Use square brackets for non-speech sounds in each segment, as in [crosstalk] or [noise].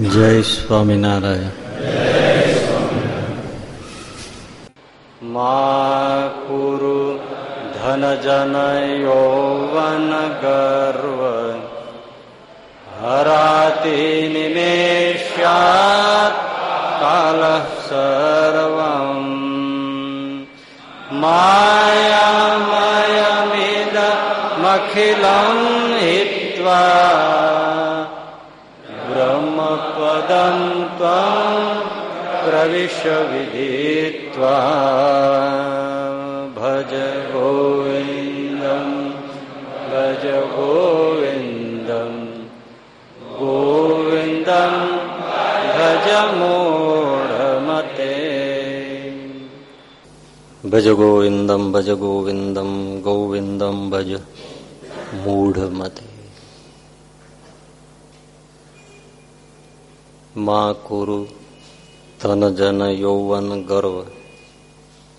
જય સ્વામિનારાયણ. મા કુરુ ધન જન યૌવન ગર્વ. હરાતી નિમેષ્યાત કાલ સર્વ માયામયમિદ મખિલમ હિત્વા. ब्रह्मपदं त्वं प्रविश्य विदित्वा भज गोविन्दं भज गोविन्दं गोविन्दं भज मूढमते भज गोविन्दं भज गोविन्दं गोविन्दं भज मूढमते માં કુરુ ધન જન યૌવન ગર્વ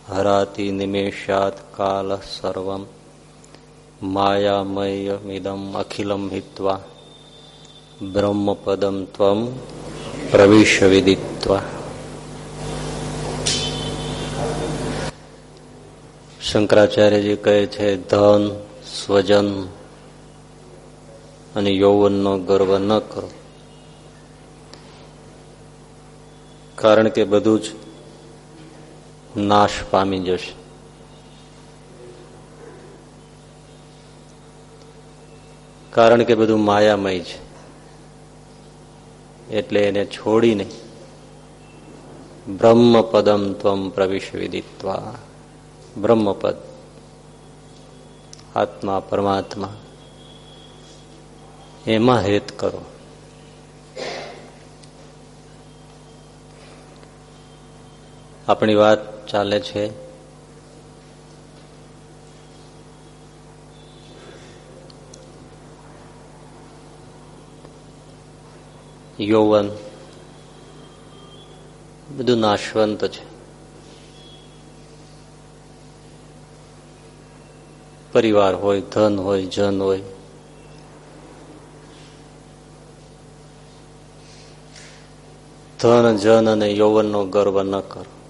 હરાતી નિમેષાત કાલ સર્વમ માયામયમિદમ અખિલમ હિત્વા બ્રહ્મપદમ ત્વમ પ્રવેશ વિદિત્વા. શંકરાચાર્યજી કહે છે, ધન, સ્વજન અને યૌવનનો ગર્વ ન કરો. કારણ કે બધું જ નાશ પામી જશે. કારણ કે બધું માયામય છે. એટલે એને છોડીને બ્રહ્મપદમ ત્વમ પ્રવિશ વિદિત્વા બ્રહ્મપદ. આત્મા પરમાત્મા. એમાં હેત કરો. આપણી વાત ચાલે છે. યૌવન. બધું નાશવંત છે. પરિવાર હોય, ધન હોય, જન હોય. ધન, જન અને યૌવનનો ગર્વ ન કરો.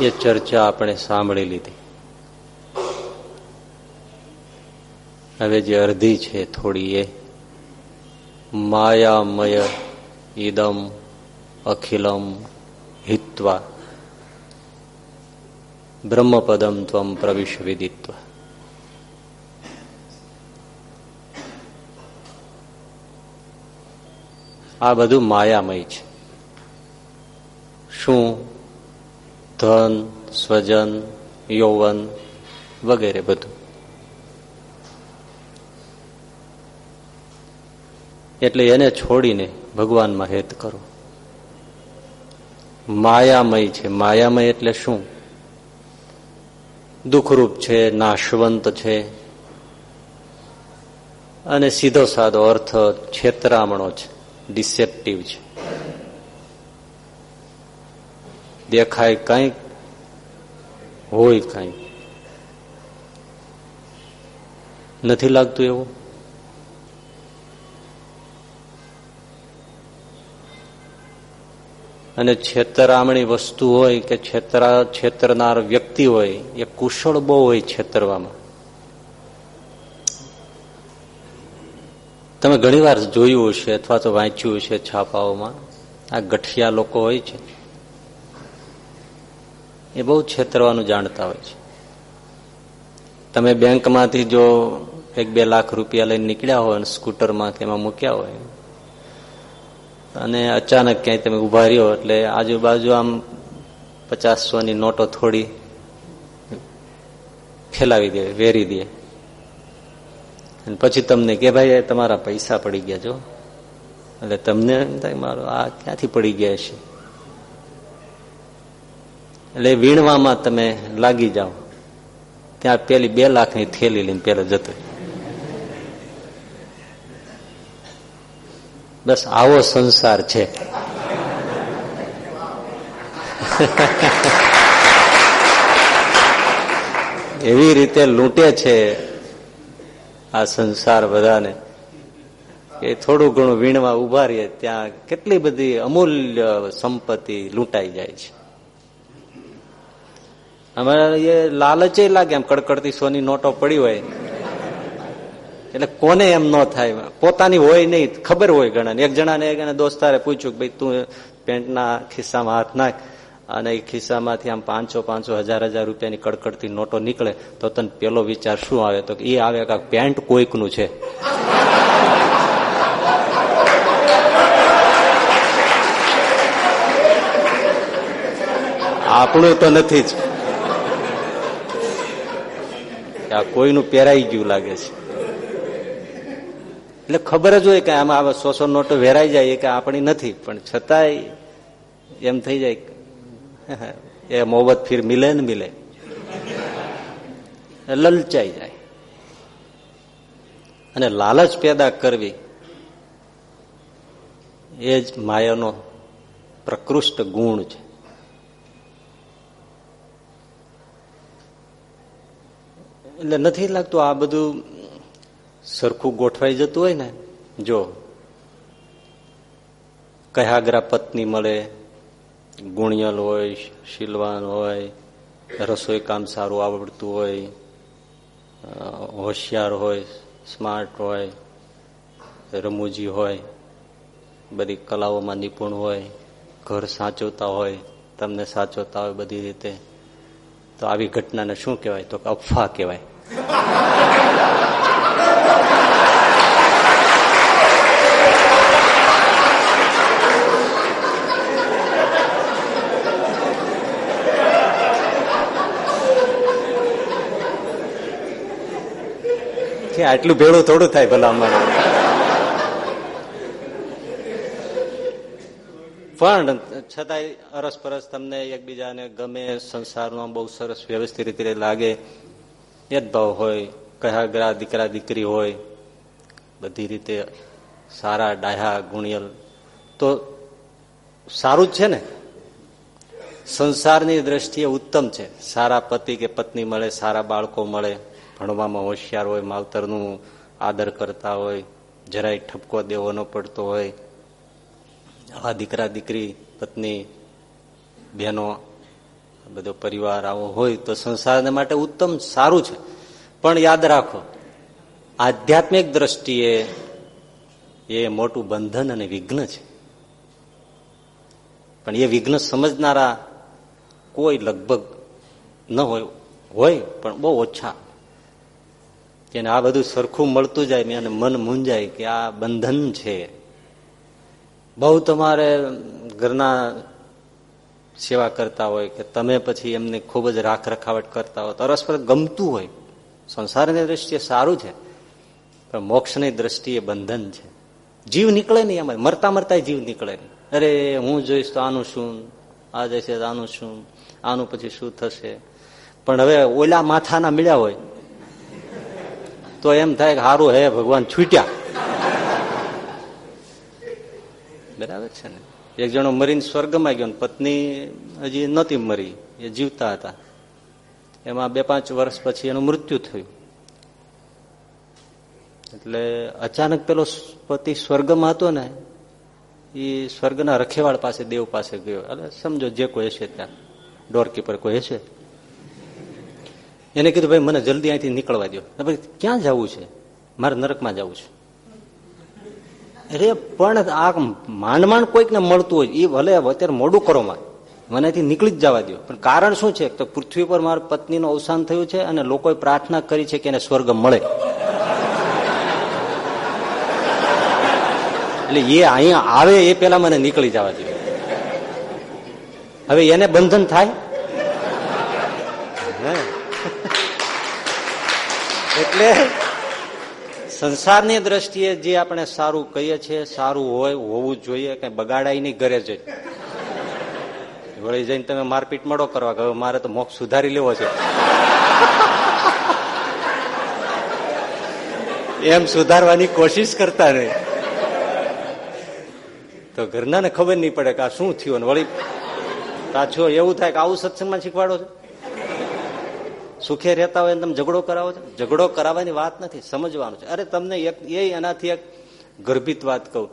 એ ચર્ચા આપણે સાંભળી લીધી. હવે જે અર્ધી છે થોડી એ, માયામય ઈદમ અખિલમ હિત્વા, બ્રહ્મપદમ ત્વમ પ્રવિશ વિદિત્વ આ બધું માયામય છે. શું? ધન, સ્વજન, યૌવન વગેરે બધું. એટલે એને છોડીને ભગવાનમાં હેત કરો. માયામય છે. માયામય એટલે શું? દુઃખરૂપ છે, નાશવંત છે. અને સીધો સાદો અર્થ છેતરામણો છે, ડિસેપ્ટિવ છે. દેખાય કંઈક, હોય કંઈક. નથી લાગતું એવું? અને છેતરામણી વસ્તુ હોય કે છેતરા, છેતરનાર વ્યક્તિ હોય, એ કુશળ બહુ હોય છેતરવામાં. તમે ઘણી વાર જોયું હશે અથવા તો વાંચ્યું હશે છાપાઓમાં. આ ગઠિયા લોકો હોય છે. એ બહુ છેતરવાનું જાણતા હોય છે. તમે બેંકમાંથી જો એક બે લાખ રૂપિયા લઈને નીકળ્યા હોય અને સ્કૂટરમાં કે એમાં મૂક્યા હોય, અને અચાનક ક્યાંય તમે ઊભા રહ્યો એટલે આજુબાજુ આમ પચાસની નોટો થોડી ફેલાવી દે, વેરી દે. અને પછી તમને કે ભાઈ તમારા પૈસા પડી ગયા જો. એટલે તમને મારો આ ક્યાંથી પડી ગયા છે? એટલે વીણવામાં તમે લાગી જાઓ. ત્યાં પેલી બે લાખની થેલી લઈને પેલા જતો બસ આવો સંસાર છે. એવી રીતે લૂંટે છે આ સંસાર બધાને એ થોડું ઘણું વીણવા ઊભા રહીએ ત્યાં કેટલી બધી અમૂલ્ય સંપત્તિ લૂંટાઈ જાય છે. અમારે એ લાલચે લાગે એમ કડકડતી સોની નોટો પડી હોય. એટલે કોને એમ ન થાય? પોતાની હોય નહીં, ખબર હોય ઘણા એક જણાને એક દોસ્તારે પૂછ્યું કે ભાઈ, તું પેન્ટના ખિસ્સામાં હાથ નાખ. અને એ ખિસ્સામાંથી આમ પાંચસો પાંચસો, હજાર હજાર રૂપિયાની કડકડતી નોટો નીકળે. તો તને પેલો વિચાર શું આવે? તો એ આવે કે પેન્ટ કોઈકનું છે. આપણું તો નથી જ. આ કોઈનું પહેરાઈ ગયું લાગે છે. એટલે ખબર જ હોય કે આમાં સો સો નોટો વેરાઈ જાય કે આપણી નથી, પણ છતાંય એમ થઈ જાય એ મોહબ્બત ફીર મિલે ને મિલે. લલચાઈ જાય. અને લાલચ પેદા કરવી એ જ માયાનો પ્રકૃષ્ટ ગુણ છે. એટલે નથી લાગતું આ બધું સરખું ગોઠવાઈ જતું હોય ને? જો. કયાગ્રા પત્ની મળે, ગુણિયલ હોય, શીલવાન હોય, રસોઈ કામ સારું આવડતું હોય હોશિયાર હોય, સ્માર્ટ હોય, રમૂજી હોય, બધી કલાઓમાં નિપુણ હોય, ઘર સાચવતા હોય, તમને સાચવતા હોય બધી રીતે. તો આવી ઘટનાને શું કહેવાય? તો અફવા કહેવાય. આટલું ભેળું થોડું થાય ભલા મને પણ છતાંય અરસપરસ તમને એકબીજાને ગમે, સંસારમાં બહુ સરસ વ્યવસ્થિત રીતે લાગે એ હોય હોય કહાગરા દીકરા દીકરી હોય, બધી રીતે સારા ડાહ્યા ગુણિયલ. તો સારું જ છે ને? સંસારની દ્રષ્ટિએ ઉત્તમ છે. સારા પતિ કે પત્ની મળે, સારા બાળકો મળે, ભણવામાં હોશિયાર હોય, માવતરનું આદર કરતા હોય, જરાય ઠપકો દેવો ન પડતો હોય. આ દીકરા, દીકરી, પત્ની, બહેનો બધો પરિવાર આવો હોય તો સંસારને માટે ઉત્તમ સારું છે. પણ યાદ રાખો, આધ્યાત્મિક દ્રષ્ટિએ એ મોટું બંધન અને વિઘ્ન છે. પણ એ વિઘ્ન સમજનારા કોઈ લગભગ ન હોય હોય પણ બહુ ઓછા. એને આ બધું સરખું મળતું જાય અને મન મૂંજાય કે આ બંધન છે. બહુ તમારે ઘરના સેવા કરતા હોય કે તમે પછી એમને ખૂબ જ રાખ રખાવટ કરતા હોય તો પરસ્પર ગમતું હોય. સંસારની દ્રષ્ટિએ સારું છે, પણ મોક્ષની દ્રષ્ટિએ બંધન છે. જીવ નીકળે નહીં એમાં મરતા મરતા જીવ નીકળે અરે, હું જોઈશ તો આનું શું? આ જશે આનું શું? આનું પછી શું થશે? પણ હવે ઓલા માથાના મળ્યા હોય, તો એમ થાય કે સારું હે ભગવાન, છૂટ્યા. બરાબર છે ને? એક જણો મરીને સ્વર્ગમાં ગયો પત્ની હજી નહોતી મરી, એ જીવતા હતા. એમાં બે પાંચ વર્ષ પછી એનું મૃત્યુ થયું. એટલે અચાનક પેલો પતિ સ્વર્ગમાં હતો ને એ સ્વર્ગના રખેવાળ પાસે, દેવ પાસે ગયો. એટલે સમજો જે કોઈ હશે ત્યાં. ડોરકીપર કોઈ હશે? એને કીધું, ભાઈ, મને જલ્દી અહીંથી નીકળવા દો ભાઈ ક્યાં જવું છે? મારે નરકમાં જવું છે. અરે, પણ આ માંડ માંડ કોઈકને મળતું હોય, એ ભલે અત્યારે મોડું કરો માં મનેથી નીકળી જ જવા દો પણ કારણ શું છે? તો પૃથ્વી પર મારા પત્નીનું અવસાન થયું છે અને લોકોએ પ્રાર્થના કરી છે કે એને સ્વર્ગ મળે. એટલે એ અહીંયા આવે એ પેલા મને નીકળી જવા દો હવે એને બંધન થાય? એટલે સંસારની દ્રષ્ટિએ જે આપણે સારું કહીએ છીએ, સારું હોય, હોવું જોઈએ, કઈ બગાડાય નહીં ઘરે જઈ વળી જઈને તમે મારપીટ મળો કરવા કે મારે તો મોક્ષ સુધારી લેવો છે. એમ સુધારવાની કોશિશ કરતા નહીં. તો ઘરના ને ખબર નહીં પડે કે આ શું થયું વળી પાછું એવું થાય કે આવું સત્સંગમાં શીખવાડો છો? સુખે રહેતા હોય તમે ઝઘડો કરાવો છો? ઝઘડો કરાવવાની વાત નથી, સમજવાનું છે. અરે તમને એક, એ એનાથી એક ગર્ભિત વાત કહું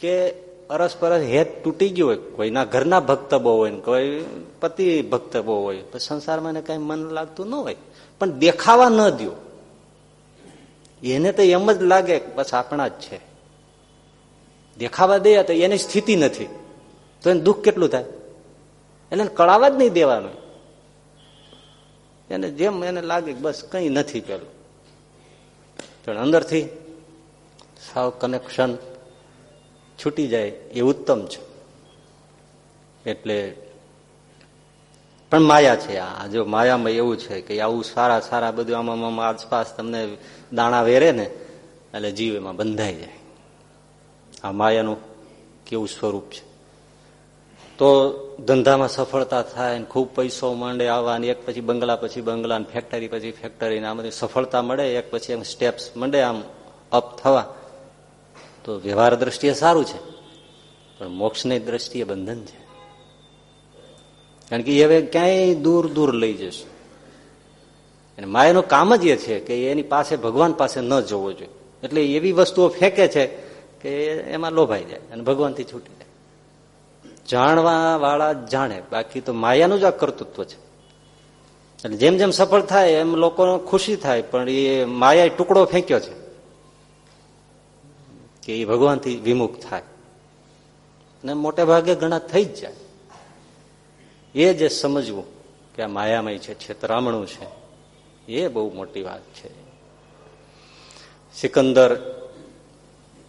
કે અરસપરસ હેત તૂટી ગયું હોય, કોઈના ઘરના ભક્ત બહુ હોય કોઈ પતિ ભક્ત બહુ હોય, તો સંસારમાં કઈ મન લાગતું ન હોય. પણ દેખાવા ન દો એને તો એમ જ લાગે બસ આપણા જ છે. દેખાવા દે તો એની સ્થિતિ નથી. તો એને દુઃખ કેટલું થાય? એને કળાવા જ નહીં દેવાનું. એને જેમ એને લાગે બસ કઈ નથી પેલું પણ અંદરથી સાવ કનેક્શન છૂટી જાય એ ઉત્તમ છે. એટલે પણ માયા છે આ. જો માયામાં એવું છે કે આવું સારા સારા બધું આમાં આસપાસ તમને દાણા વેરે ને, એટલે જીવ એમાં બંધાઈ જાય. આ માયાનું કેવું સ્વરૂપ છે? તો ધંધામાં સફળતા થાય ને ખૂબ પૈસો માંડે આવવાની, એક પછી બંગલા પછી બંગલા ને ફેક્ટરી પછી ફેક્ટરી આ બધી સફળતા મળે, એક પછી એમ સ્ટેપ્સ મળે આમ અપ થવા. તો વ્યવહાર દ્રષ્ટિએ સારું છે, પણ મોક્ષની દ્રષ્ટિએ બંધન છે. કારણ કે હવે ક્યાંય દૂર દૂર લઈ જશે. અને માયાનું કામ જ એ છે કે એની પાસે, ભગવાન પાસે ન જવો જોઈએ. એટલે એવી વસ્તુઓ ફેંકે છે કે એમાં લોભાઈ જાય અને ભગવાનથી છૂટી જાણવા વાળા જાણે. બાકી તો માયાનું જ આ કર્તૃત્વ છે. એટલે જેમ જેમ સફળ થાય એમ લોકો ખુશી થાય, પણ એ માયા ટુકડો ફેંક્યો છે કે એ ભગવાનથી વિમુખ થાય. ને મોટે ભાગે ઘણા થઈ જ જાય. એ જે સમજવું કે આ માયામય છે, છેતરામણું છે. એ બહુ મોટી વાત છે. સિકંદર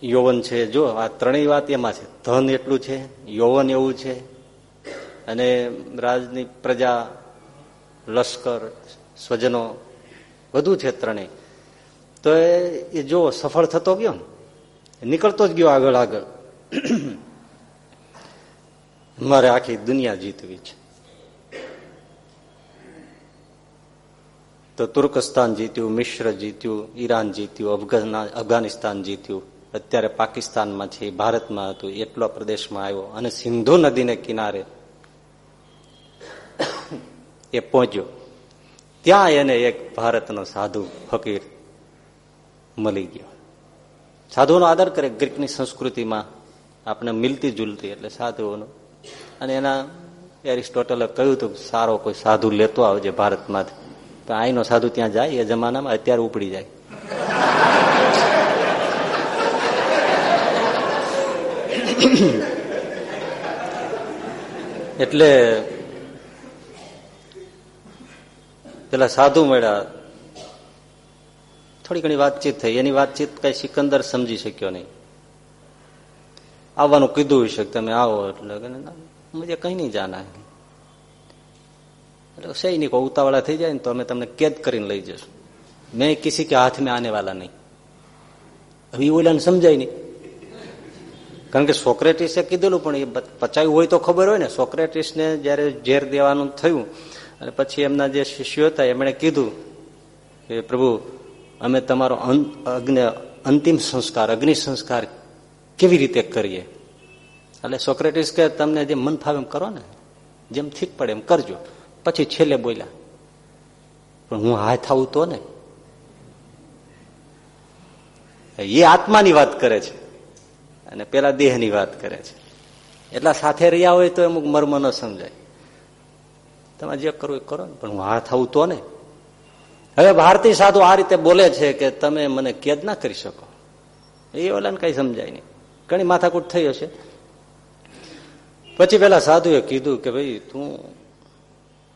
યૌવન છે. જો આ ત્રણેય વાત એમાં છે. ધન એટલું છે, યૌવન એવું છે. અને રાજની પ્રજા, લશ્કર, સ્વજનો બધું છે ત્રણેય. તો એ જો સફળ થતો ગયો ને, નીકળતો જ ગયો આગળ આગળ. [clears throat] મારે આખી દુનિયા જીતવી છે. તો તુર્કસ્તાન જીત્યું, મિશ્ર જીત્યું, ઈરાન જીત્યું અફઘાનિસ્તાન જીત્યું. અત્યારે પાકિસ્તાનમાં છે, ભારતમાં હતું એટલો પ્રદેશમાં આવ્યો અને સિંધુ નદીને કિનારે એ પહોંચ્યો. ત્યાં એને એક ભારતનો સાધુ ફકીર મળી ગયો. સાધુનો આદર કરે, ગ્રીકની સંસ્કૃતિમાં આપણે મિલતી જુલતી એટલે સાધુઓનો. અને એના એરિસ્ટોટલે કહ્યું હતું સારો કોઈ સાધુ લેતો આવજે ભારતમાંથી. તો આઈનો સાધુ ત્યાં જાય, એ જમાનામાં અત્યારે ઉપડી જાય. [coughs] એટલે પેલા સાધુ મળ્યા. થોડી ઘણી વાતચીત થઈ. એની વાતચીત કઈ સિકંદર સમજી શક્યો નહીં. આવવાનું કીધું હશે તમે આવો એટલે મુજે કઈ નહીં જાના એટલે સૈનિકો ઉતાવળા થઈ જાય ને તો અમે તમને કેદ કરીને લઈ જશું. મેં કિસી કે હાથ મેં આને વાલા નહીં. હવે ઓલાને સમજાય નહીં. કારણ કે સોક્રેટિસે કીધેલું, પણ એ પચાયું હોય તો ખબર હોય ને. સોક્રેટિસને જયારે ઝેર દેવાનું થયું, અને પછી એમના જે શિષ્યો હતા, એમણે કીધું કે, પ્રભુ, અમે તમારો અંતિમ સંસ્કાર, અગ્નિ સંસ્કાર કેવી રીતે કરીએ? એટલે સોક્રેટિસ કે, તમને જે મન ફાવે એમ કરો ને. જેમ ઠીક પડે એમ કરજો. પછી છેલ્લે બોલ્યા, પણ હું હા આવું તો ને. એ આત્માની વાત કરે છે. અને પેલા દેહની વાત કરે છે. એટલા સાથે રહ્યા હોય તો અમુક મર્મ ન સમજાય. તમે જે કરવું એ કરો ને, પણ હું હાથ આવું તો ને. હવે ભારતીય સાધુ આ રીતે બોલે છે કે તમે મને કેદ ના કરી શકો. એ ઓલાને કઈ સમજાય નહીં. ઘણી માથાકૂટ થઈ હશે. પછી પેલા સાધુએ કીધું કે ભાઈ, તું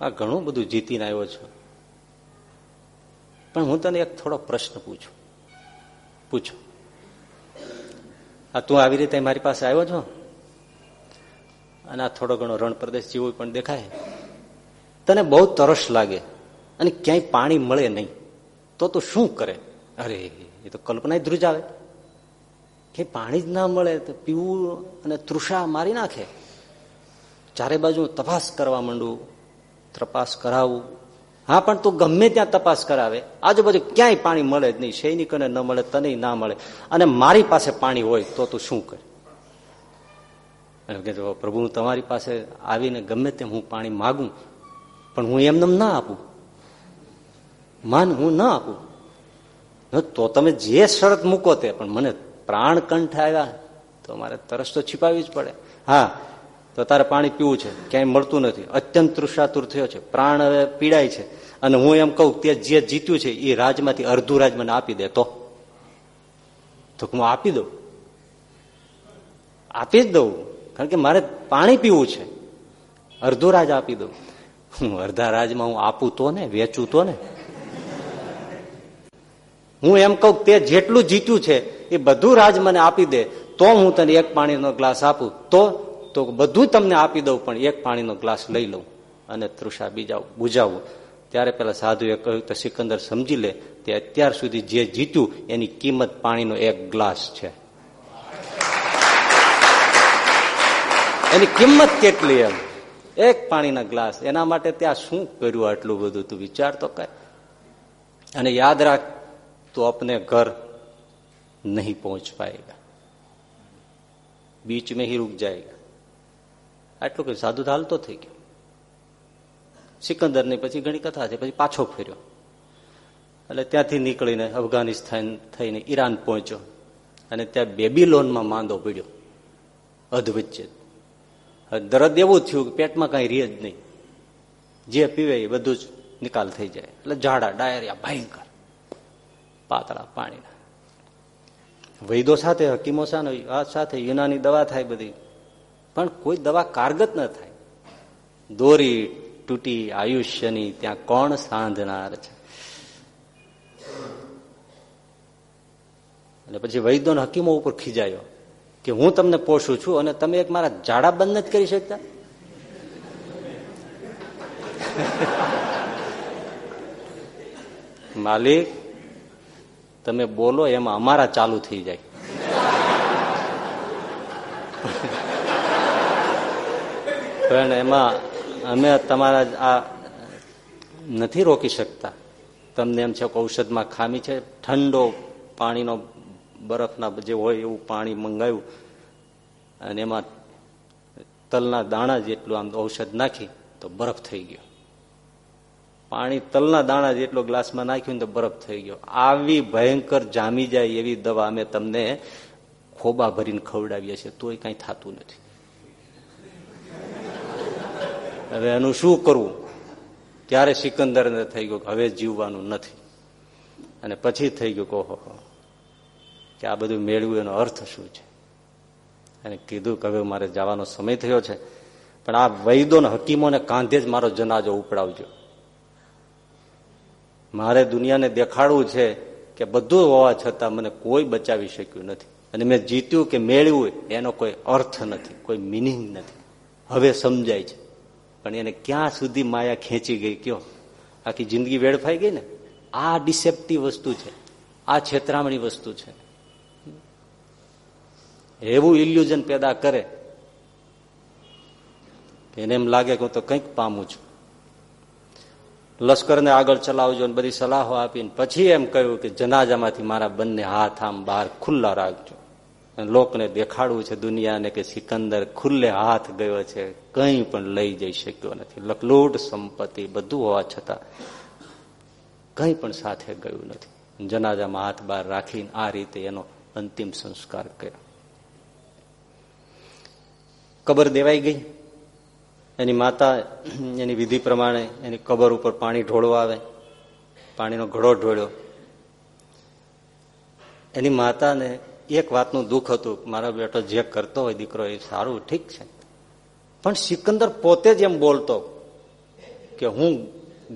આ ઘણું બધું જીતીને આવ્યો છો. પણ હું તને એક થોડો પ્રશ્ન પૂછું. પૂછો. આ તું આવી રીતે મારી પાસે આવ્યો છો? અને આ થોડો ઘણો રણ પ્રદેશ જેવો પણ દેખાય. તને બહુ તરસ લાગે અને ક્યાંય પાણી મળે નહીં. તો તું શું કરે? અરે, એ તો કલ્પના ધ્રુજાવે કે પાણી જ ના મળે તો પીવું અને તૃષા મારી નાખે. ચારે બાજુ તપાસ કરવા માંડું, તપાસ કરાવું હા, પણ તું ગમે ત્યાં તપાસ કરાવે. આજુબાજુ ક્યાંય પાણી મળે જ નહીં. સૈનિકોને ન મળે તને ના મળે. અને મારી પાસે પાણી હોય તો તું શું કરે? કે પ્રભુ તમારી પાસે આવીને ગમે તેમ હું પાણી માગું, પણ હું એમને ના આપું. માન હું ના આપું. તો તમે જે શરત મૂકો તે, પણ મને પ્રાણ કંઠ આવ્યા, તો મારે તરસ તો છીપાવી જ પડે. હા તો તારે પાણી પીવું છે, ક્યાંય મળતું નથી. અત્યંત તૃષાતુર થયો છે. પ્રાણ હવે પીડાય છે. અને હું એમ કહું તે જે જીત્યું છે એ રાજમાંથી અડધું રાજ મને આપી દે. તો? હું આપી દઉં? આપી જ દઉં. કારણ કે મારે પાણી પીવું છે. અડધું રાજ આપી દઉં. હું અડધા રાજમાં હું આપું તો ને, વેચું તો ને? હું એમ કહું તે જેટલું જીત્યું છે, એ બધું રાજ મને આપી દે. તો હું તને એક પાણીનો ગ્લાસ આપું. તો તો બધું તમને આપી દઉં, પણ એક પાણીનો ગ્લાસ લઈ લઉં અને તૃષા બીજા બુજાવું. ત્યારે પેલા સાધુએ કહ્યું, તો સિકંદર સમજી લે તે અત્યાર સુધી જે જીત્યું, એની કિંમત પાણીનો એક ગ્લાસ છે. એની કિંમત કેટલી એમ? એક પાણીના ગ્લાસ. એના માટે ત્યાં શું કર્યું આટલું બધું? તું વિચાર તો કર. અને યાદ રાખ, તો આપને ઘર નહીં પહોંચ પાએગા બીચ મેં હી રૂક જાયગા આટલું કે સાધુ હાલતો થઈ ગયો. સિકંદરની પછી ઘણી કથા છે, પછી પાછો ફર્યો. એટલે ત્યાંથી નીકળીને અફઘાનિસ્તાન થઈને ઈરાન પહોંચ્યો અને ત્યાં બેબીલોનમાં માંદો પડ્યો અધવચ્ચે દરદ એવું થયું કે પેટમાં કઈ રહે જ નહીં. જે પીવે એ બધું જ નિકાલ થઈ જાય. એટલે ઝાડા, ડાયરિયા, ભયંકર. પાતળા પાણીના. વૈદો સાથે, હકીમો સાથે યુનાની દવા થાય બધી. પણ કોઈ દવા કારગત ન થાય. દોરી તૂટી આયુષ્યની ત્યાં કોણ સાંધનાર છે? અને પછી વૈદ્યો હકીમો ઉપર ખીજાયો કે હું તમને પોષું છું અને તમે એક મારા જાડા બંધ નથી કરી શકતા? [laughs] માલિક તમે બોલો એમાં અમારા ચાલુ થઈ જાય. પણ એમાં અમે તમારા આ નથી રોકી શકતા. તમને એમ છે કે ઔષધમાં ખામી છે. ઠંડો પાણીનો બરફના જે હોય એવું પાણી મંગાવ્યું અને એમાં તલના દાણા જેટલું આમ ઔષધ નાખી તો બરફ થઈ ગયો. પાણી તલના દાણા જેટલો ગ્લાસમાં નાખ્યું તો બરફ થઈ ગયો. આવી ભયંકર જામી જાય એવી દવા અમે તમને ખોબા ભરીને ખવડાવીએ છીએ. તોય કઈ થતું નથી. હવે એનું શું કરવું? ત્યારે સિકંદર થઈ ગયું હવે જીવવાનું નથી? અને પછી થઈ ગયું કહો કે આ બધું મેળવ્યું એનો અર્થ શું છે? અને કીધું કે હવે મારે જવાનો સમય થયો છે. પણ આ વૈદોને હકીમોને કાંધે જ મારો જનાજો ઉપડાવજો. મારે દુનિયાને દેખાડવું છે કે બધું હોવા છતાં મને કોઈ બચાવી શક્યું નથી. અને મેં જીત્યું કે મેળવ્યું એનો કોઈ અર્થ નથી, કોઈ મિનિંગ નથી. હવે સમજાય છે. પણ એને ક્યાં સુધી માયા ખેંચી ગઈ કયો? આખી જિંદગી વેડફાઈ ગઈ ને? આ ડિસેપ્ટિવ વસ્તુ છે. આ છેતરામણી વસ્તુ છે. એવું ઇલ્યુઝન પેદા કરે એને એમ લાગે કે હું તો કંઈક પામું છું. લશ્કરને આગળ ચલાવજો ને બધી સલાહો આપીને પછી એમ કહ્યું કે જનાજામાંથી મારા બંને હાથ આમ બહાર ખુલ્લા રાખજો. લોકને દેખાડવું છે દુનિયાને કે સિકંદર ખુલ્લે હાથ ગયો છે, કંઈ પણ લઈ જઈ શક્યો નથી. લકલૂટ સંપત્તિ બધું હોવા છતાં કંઈ પણ સાથે ગયું નથી. જનાજામાં હાથ બહાર રાખીને આ રીતે એનો અંતિમ સંસ્કાર કર્યો. કબર દેવાઈ ગઈ. એની માતા એની વિધિ પ્રમાણે એની કબર ઉપર પાણી ઢોળવા આવે. પાણીનો ઘડો ઢોળ્યો. એની માતાને એક વાતનું દુઃખ હતું, મારો બેટો જે કરતો હોય દીકરો એ સારું, ઠીક છે. પણ સિકંદર પોતે જ એમ બોલતો કે હું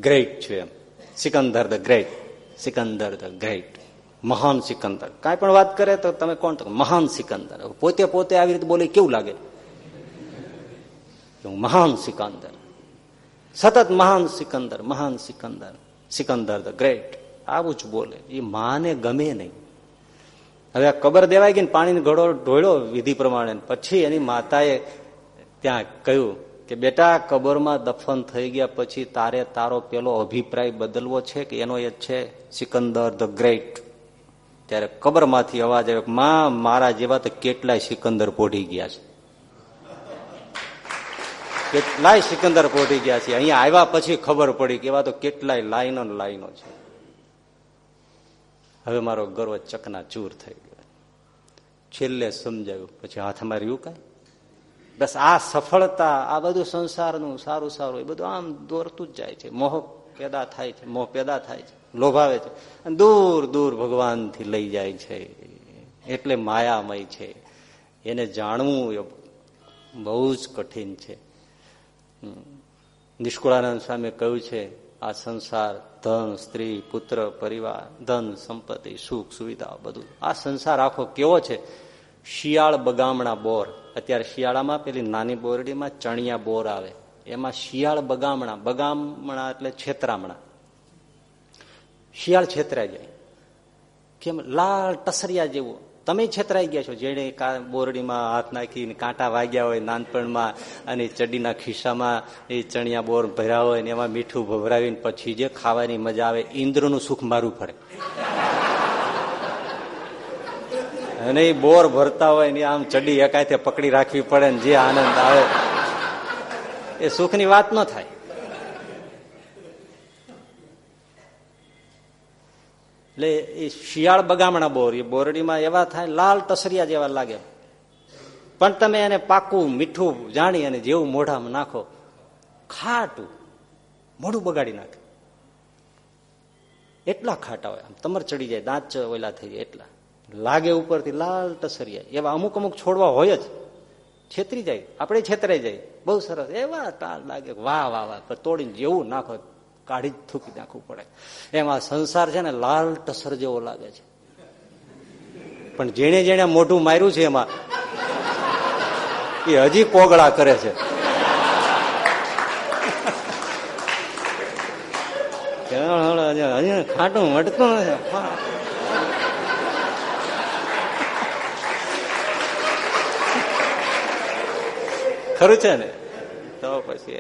ગ્રેટ છું એમ. Sikandar the great Sikandar the great મહાન સિકંદર. કાંઈ પણ વાત કરે તો તમે કોણ મહાન સિકંદર. પોતે પોતે આવી રીતે બોલે, કેવું લાગે? હું મહાન સિકંદર. સતત મહાન સિકંદર મહાન સિકંદર. સિકંદર ધ ગ્રેટ આવું જ બોલે. એ માને ગમે નહીં. હવે કબર દેવાઈ ગઈ પાણીનો ઘડો ઢોળ્યો વિધિ પ્રમાણે. પછી એની માતાએ ત્યાં કહ્યું કે, બેટા કબરમાં દફન થઈ ગયા પછી તારે તારો પેલો અભિપ્રાય બદલવો છે કે એનો એ છે સિકંદર ધ ગ્રેટ? ત્યારે કબરમાંથી અવાજ આવ્યો માં, મારા જેવા તો કેટલાય સિકંદર પોઢી ગયા છે. કેટલાય સિકંદર પોઢી ગયા છે. અહીંયા આવ્યા પછી ખબર પડી કે એવા તો કેટલાય લાઈનો લાઈનો છે. હવે મારો ગર્વ ચકના ચૂર થઈ ગયો. છેલ્લે સમજાયું, પછી હાથ મારી ઉકાય બસ આ સફળતા, આ બધું સંસારનું સારું સારું, એ બધું આમ દોરતું જ જાય છે. મોહ પેદા થાય છે, મોહ પેદા થાય છે, લોભાવે છે. અને દૂર દૂર ભગવાનથી લઈ જાય છે. એટલે માયામય છે. એને જાણવું એ બહુ જ કઠિન છે. નિષ્કુળાનંદ સ્વામી કહ્યું છે, આ સંસાર ધન, સ્ત્રી, પુત્ર, પરિવાર, ધન, સંપત્તિ, સુખ, સુવિધા, બધું. આ સંસાર આખો કેવો છે? શિયાળ બગામણા બોર. અત્યારે શિયાળામાં પેલી નાની બોરડીમાં ચણિયા બોર આવે. એમાં શિયાળ બગામણા. બગામણા એટલે છેતરામણા. શિયાળ છેતરાઈ જાય. કેમ? લાલ ટસરિયા જેવું. તમે છેતરાઈ ગયા છો. જેને બોરડીમાં હાથ નાખીને કાંટા વાગ્યા હોય નાનપણમાં અને ચડીના ખિસ્સામાં એ ચણિયા બોર ભર્યા હોય ને એમાં મીઠું ભભરાવીને પછી જે ખાવાની મજા આવે, ઇન્દ્રનું સુખ મારવું પડે. અને એ બોર ભરતા હોય ને આમ ચડી એકાયતે પકડી રાખવી પડે ને જે આનંદ આવે. એ સુખની વાત ન થાય. એટલે એ શિયાળ બગામણા બોર બોરડીમાં એવા થાય, લાલ ટસરિયા જેવા લાગે. પણ તમે એને પાકું, મીઠું જાણી અને જેવું મોઢામાં નાખો, ખાટું, મોઢું બગાડી નાખે. એટલા ખાટા હોય, આમ તમારે ચડી જાય, દાંત ઓલા થઈ જાય એટલા. લાગે ઉપરથી લાલ ટસરિયા એવા અમુક અમુક છોડવા હોય જ. છેતરી જાય, આપણે છેતરાઈ જાય. બહુ સરસ. એવા ટાળ લાગે, વાહ વાહ વાહ, તોડીને જેવું નાખો. કાઢી જ થૂકી નાખવું પડે. એમાં સંસાર છે ને લાલ ટસર જેવો લાગે છે. પણ જેને જેને મોઢું માર્યું છે એમાં, એ હજી કોગળા કરે છે. ખાટું મટતું ખરું છે ને? તો પછી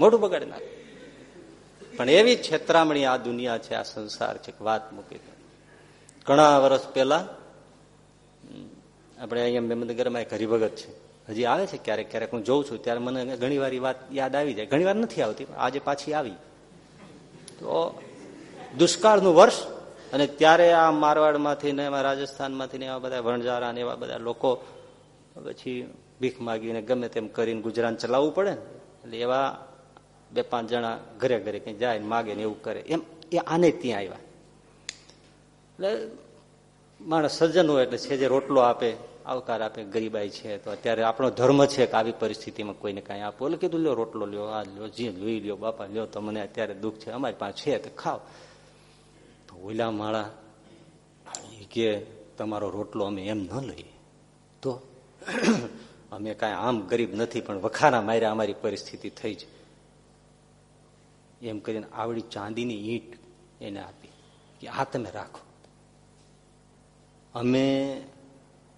મોઢું બગાડી નાખે. પણ એવી છેતરામણી આ દુનિયા છે, આ સંસાર છે વાત મૂકી ઘણા વર્ષ પહેલા આપણે અહીંયા મેમનગરમાં એક હરિભગત છે. હજી આવે છે ક્યારેક ક્યારેક હું જોઉં છું, ત્યારે મને ઘણી વાર વાત યાદ આવી જાય. ઘણી નથી આવતી આજે પાછી આવી. તો દુષ્કાળનું વર્ષ, અને ત્યારે આ મારવાડમાંથી ને એમાં રાજસ્થાનમાંથી ને એવા બધા વણઝારા ને એવા બધા લોકો પછી ભીખ માગીને ગમે તેમ કરીને ગુજરાન ચલાવવું પડે એટલે એવા બે પાંચ જણા ઘરે ઘરે કઈ જાય માગે ને એવું કરે. એમ એ આને ત્યાં આવ્યા. એટલે માણસ સજ્જન હોય એટલે છે જે રોટલો આપે, આવકાર આપે, ગરીબાઈ છે તો અત્યારે આપણો ધર્મ છે કે આવી પરિસ્થિતિમાં કોઈને કાંઈ આપો. એટલે કીધું, લ્યો રોટલો લ્યો, આ લ્યો, જી લોહી લ્યો, બાપા લ્યો, તમને અત્યારે દુઃખ છે, અમારી પાસે છે, તો ખાવ તો ઓલા માળા કે, તમારો રોટલો અમે એમ ન લઈએ. તો અમે કાંઈ આમ ગરીબ નથી, પણ વખાણા માર્યા અમારી પરિસ્થિતિ થઈ છે એમ કરીને આવડી ચાંદીની ઈંટ એને આપી કે આ તમે રાખો. અમે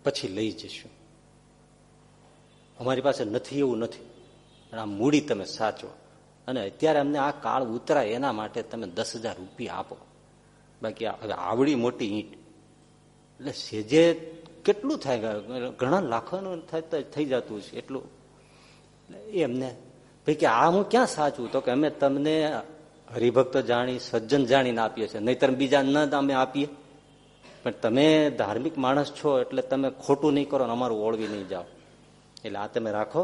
પછી લઈ જઈશું. અમારી પાસે નથી એવું નથી. પણ આ મૂડી તમે સાચો અને અત્યારે અમને આ કાળ ઉતરાય એના માટે તમે દસ રૂપિયા આપો. બાકી હવે આવડી મોટી ઈંટ. એટલે સેજે કેટલું થાય? ઘણા લાખોનું થઈ જતું છે એટલું. એમને ભાઈ કે આ હું ક્યાં સાચું? તો કે અમે તમને હરિભક્ત જાણી, સજ્જન જાણીને આપીએ છીએ. નહીતર બીજા ન અમે આપીએ. પણ તમે ધાર્મિક માણસ છો એટલે તમે ખોટું નહીં કરો ને અમારું ઓળવી નહીં જાઓ. એટલે આ તમે રાખો.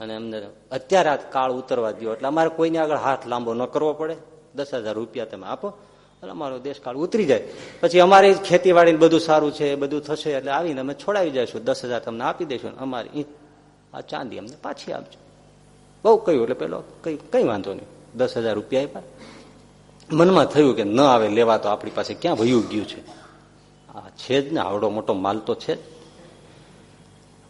અને અમને અત્યારે આ કાળ ઉતરવા દો એટલે અમારે કોઈને આગળ હાથ લાંબો ન કરવો પડે. દસ હજાર રૂપિયા તમે આપો. એટલે અમારો દેશ કાળ ઉતરી જાય. પછી અમારી ખેતીવાડીને બધું સારું છે, બધું થશે. એટલે આવીને અમે છોડાવી જઈશું. દસ તમને આપી દઈશું અમારી આ ચાંદી અમને પાછી આપજો. બહુ કહ્યું એટલે પેલો કઈ કઈ વાંધો નહીં. દસ હજાર રૂપિયા આપ્યા. મનમાં થયું કે ન આવે લેવા તો આપણી પાસે ક્યાં વયું ગયું છે? આ છે જ ને, આવડો મોટો માલ તો છે જ.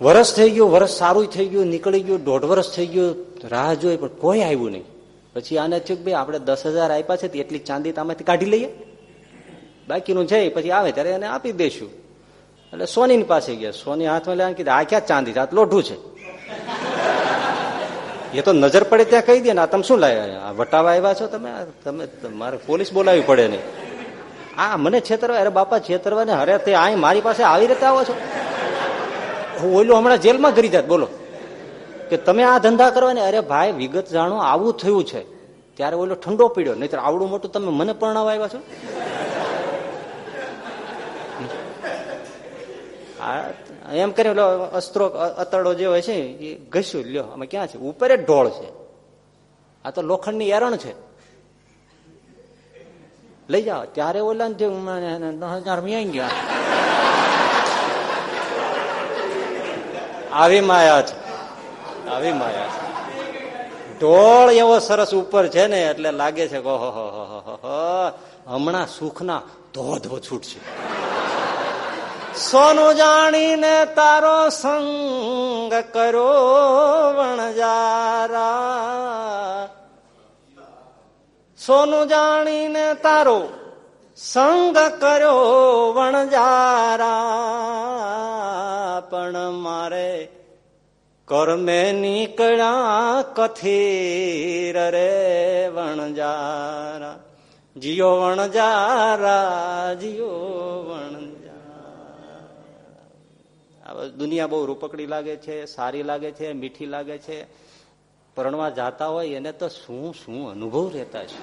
વરસ થઈ ગયું, વરસ સારું થઈ ગયું, નીકળી ગયું, દોઢ વરસ થઈ ગયું, રાહ જોઈ, પણ કોઈ આવ્યું નહીં. પછી આને થયું ભાઈ, આપણે દસ હજાર આપ્યા છે એટલી ચાંદી આમાંથી કાઢી લઈએ. બાકીનું છે પછી આવે ત્યારે એને આપી દઈશું એટલે સોની પાસે ગયા. સોની હાથમાં લેવા કીધું, આ ક્યાં ચાંદી છે? આ લોઢું છે. એ તો નજર પડે ત્યાં કહી દે ને, આ તમે શું લાવ્યા વટાવા આવ્યા છો તમે? તમે મારે પોલીસ બોલાવી પડે નહીં. આ મને છેતરવા અરે બાપા છેતરવા ને અરે તે આ મારી પાસે આવી રીતે આવો છો? હું ઓલું હમણાં જેલમાં કરી જાત, બોલો. કે તમે આ ધંધા કરવાની અરે ભાઈ, વિગત જાણો, આવું થયું છે. ત્યારે ઓલો ઠંડો પીડ્યો નહીં આવડું મોટું તમે મને પરણાવવા આવ્યા છો? આ એમ કરે અસ્ત્રો અતડો જે હોય છે એ ઘસ્યું, લ્યો અમે ક્યાં છે? ઉપર જ ઢોળ છે. આ તો લોખંડની એરણ છે. લઈ જાઓ. ત્યારે ઓલા ને ગયા. આવી માયા છે. આવી માયા છે. ઢોળ એવો સરસ ઉપર છે ને, એટલે લાગે છે કે હમણાં સુખના ધોધો છૂટશે સોનું જાણીને તારો સંગ કરો વણજારા. સોનું જાણીને તારો સંગ કર્યો વણજારા. પણ મારે કર્મે નીકળ્યા કથીર રે વણજારા. જીઓ વણજારા જીઓ વણજારા. દુનિયા બહુ રૂપકડી લાગે છે, સારી લાગે છે, મીઠી લાગે છે. પરણવા જાતા હોય એને તો શું શું અનુભવ રહેતા છે?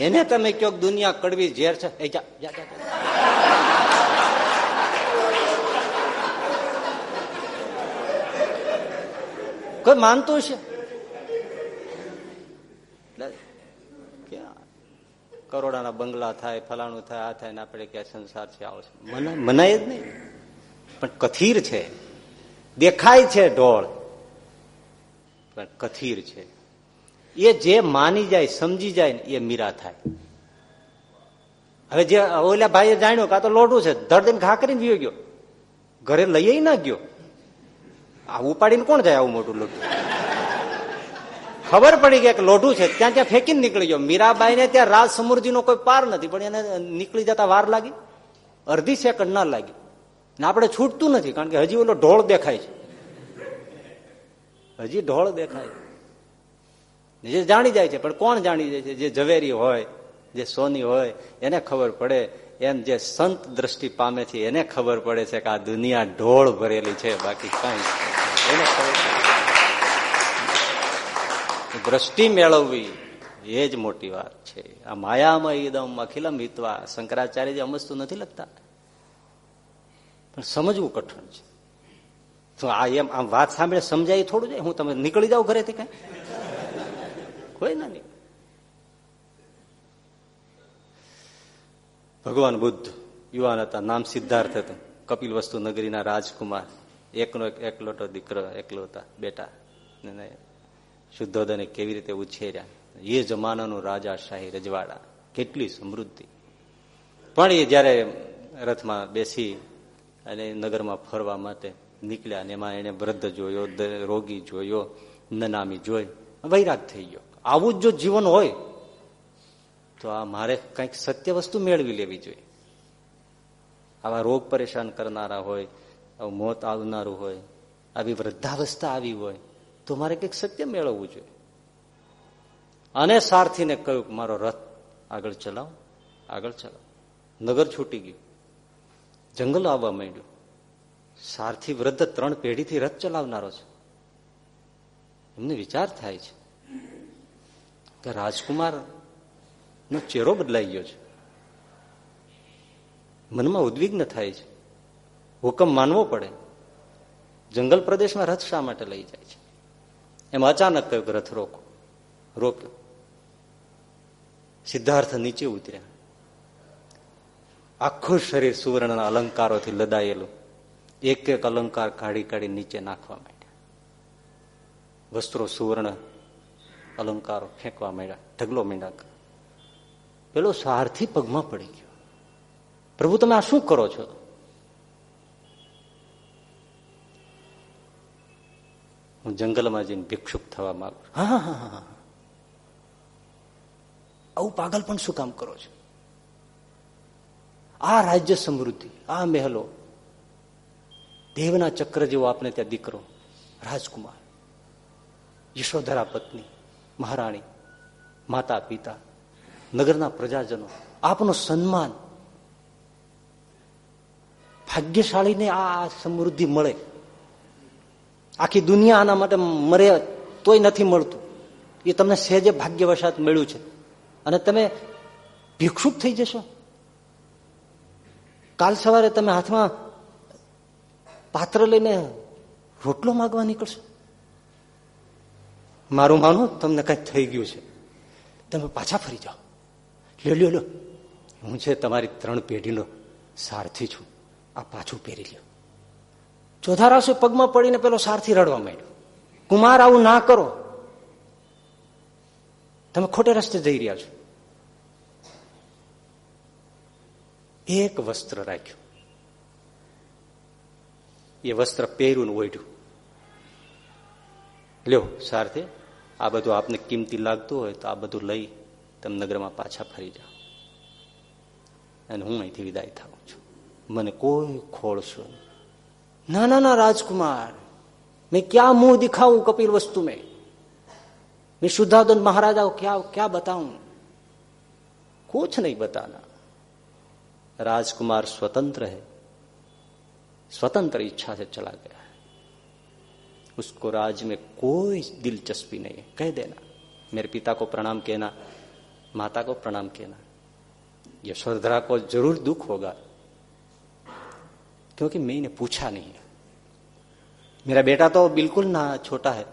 એને તમે કયો દુનિયા કડવી ઝેર છે, એ કોઈ માનતું છે કરોડાના બંગલા થાય, ફલાણું થાય, આ થાય ને આપણે ક્યાં સંસાર છે, આવો મનાય જ નહીં. પણ કથીર છે. દેખાય છે ઢોળ, પણ કથીર છે. એ જે માની જાય, સમજી જાય ને એ મીરા થાય. હવે જે ઓલા ભાઈએ જાણ્યો કે તો લોઢું છે દર્દી ઘા કરીને ગયો. ઘરે લઈ ના ગયો. આ ઉપાડીને કોણ જાય આવું મોટું લોઢું? ખબર પડી ગઈ કે લોઢું છે, ત્યાં ત્યાં ફેંકીને નીકળી ગયો. મીરાબાઈ ને ત્યાં રાજ સમૃદ્ધિનો કોઈ પાર નથી, પણ એને નીકળી જતા વાર લાગી. અડધી સેકન્ડ ના લાગી ને આપણે છૂટતું નથી, કારણ કે હજી ઓલો ઢોળ દેખાય છે. હજી ઢોળ દેખાય જે જાણી જાય છે, પણ કોણ જાણી જાય છે? જે ઝવેરી હોય, જે સોની હોય, એને ખબર પડે. એમ જે સંત દ્રષ્ટિ પામે છે, એને ખબર પડે છે કે આ દુનિયા ઢોળ ભરેલી છે, બાકી કઈ એને ખબર દ્રષ્ટિ મેળવવી, એ જ મોટી વાત છે. આ માયામાં ઈદમ અખિલમ હિતવા. શંકરાચાર્યજી અમસ્તુ નથી લખતા. પણ સમજવું કઠણ છે. તો આ એમ, આમ વાત સાંભળે સમજાય થોડું જાય. હું તમે નીકળી જાઉં ઘરેથી કઈ? કોઈ ના નહીં ભગવાન બુદ્ધ યુવાન હતા. નામ સિદ્ધાર્થ હતું. કપિલ વસ્તુ નગરીના રાજકુમાર. એકનો એક, એકલોટો દીકરો એકલો હતા, બેટા. શુદ્ધોદને કેવી રીતે ઉછેર્યા? એ જમાનાનું રાજાશાહી રજવાડા. કેટલી સમૃદ્ધિ. પણ એ જયારે રથમાં બેસી અને નગરમાં ફરવા માટે નીકળ્યા અને એમાં એને વૃદ્ધ જોયો રોગી જોયો, નનામી જોઈ, વૈરાગ થઈ ગયો. આવું જ જો જીવન હોય, તો આ મારે કંઈક સત્ય વસ્તુ મેળવી લેવી જોઈએ. આવા રોગ પરેશાન કરનારા હોય મોત આવનારું હોય, આવી વૃદ્ધાવસ્થા આવી હોય તો મારે કંઈક સત્ય મેળવવું જોઈએ. અને સારથીને કહ્યું કે મારો રથ આગળ ચલાવો આગળ ચલાવો. નગર છૂટી ગયું. જંગલ આવવા માંડ્યું. સારથી વૃદ્ધ ત્રણ પેઢીથી રથ ચલાવનારો છે. એમને વિચાર થાય છે કે રાજકુમાર નો ચહેરો બદલાઈ ગયો છે. મનમાં ઉદ્વિગ્ન થાય છે. હુકમ માનવો પડે. જંગલ પ્રદેશમાં રથ શા માટે લઈ જાય છે? એમ અચાનક કહ્યું કે રથ રોકો રોક્યો. સિદ્ધાર્થ નીચે ઉતર્યા. આખું શરીર સુવર્ણના અલંકારોથી લદાયેલું. એક એક અલંકાર કાઢી કાઢી નીચે નાખવા માંડ્યા. વસ્ત્રો સુવર્ણ અલંકારો ફેંકવા માંડ્યા. ઢગલો માંડ્યા. પેલો સારથી પગમાં પડી ગયો. પ્રભુ તમે આ શું કરો છો? હું જંગલમાં જઈને ભિક્ષુક થવા માંગુ હા હા હા આવું પાગલ પણ શું કામ કરો છો? આ રાજ્ય સમૃદ્ધિ, આ મહેલો. દેવના ચક્ર જેવો આપણે ત્યાં દીકરો, રાજકુમાર, યશોધરા પત્ની, મહારાણી માતા પિતા નગરના પ્રજાજનો, આપનો સન્માન. ભાગ્યશાળીને આ સમૃદ્ધિ મળે. આખી દુનિયા આના માટે મરે તોય નથી મળતું. એ તમને સહેજે ભાગ્યવશાત મળ્યું છે. અને તમે ભિક્ષુક થઈ જશો. કાલ સવારે તમે હાથમાં પાત્ર લઈને રોટલો માગવા નીકળશો. મારું માનું તમને કઈ થઈ ગયું છે. તમે પાછા ફરી જાઓ. લ્યો લ્યો લ્યો. હું છે તમારી ત્રણ પેઢીનો સારથી છું. આ પાછું પહેરી લ્યો. ચોથા પગમાં પડીને પેલો સારથી રડવા માંડ્યો. કુમાર, આવું ના કરો. તમે ખોટે રસ્તે જઈ રહ્યા છો. એક વસ્ત્ર રાખ્યું. એ વસ્ત્ર પહેર્યું ને ઓઢ્યું. લ્યો, સારથી, આ બધું આપને કિંમતી લાગતું હોય તો આ બધું લઈ તમે નગરમાં પાછા ફરી જાઓ. અને હું અહીંથી વિદાય થાઉં છું. મને કોઈ ખોળશો ના ना ना ना, राजकुमार, मैं क्या मुँह दिखाऊँ कपिल वस्तु में? मैं शुद्धादन महाराजा को क्या क्या बताऊँ? कुछ नहीं बताना। राजकुमार स्वतंत्र है। स्वतंत्र इच्छा से चला गया है। उसको राज में कोई दिलचस्पी नहीं है। कह देना, मेरे पिता को प्रणाम कहना, माता को प्रणाम कहना। यशोधरा को ज़रूर दुख होगा, क्योंकि मैंने पूछा नहीं मेरा बेटा तो बिल्कुल ना छोटा है,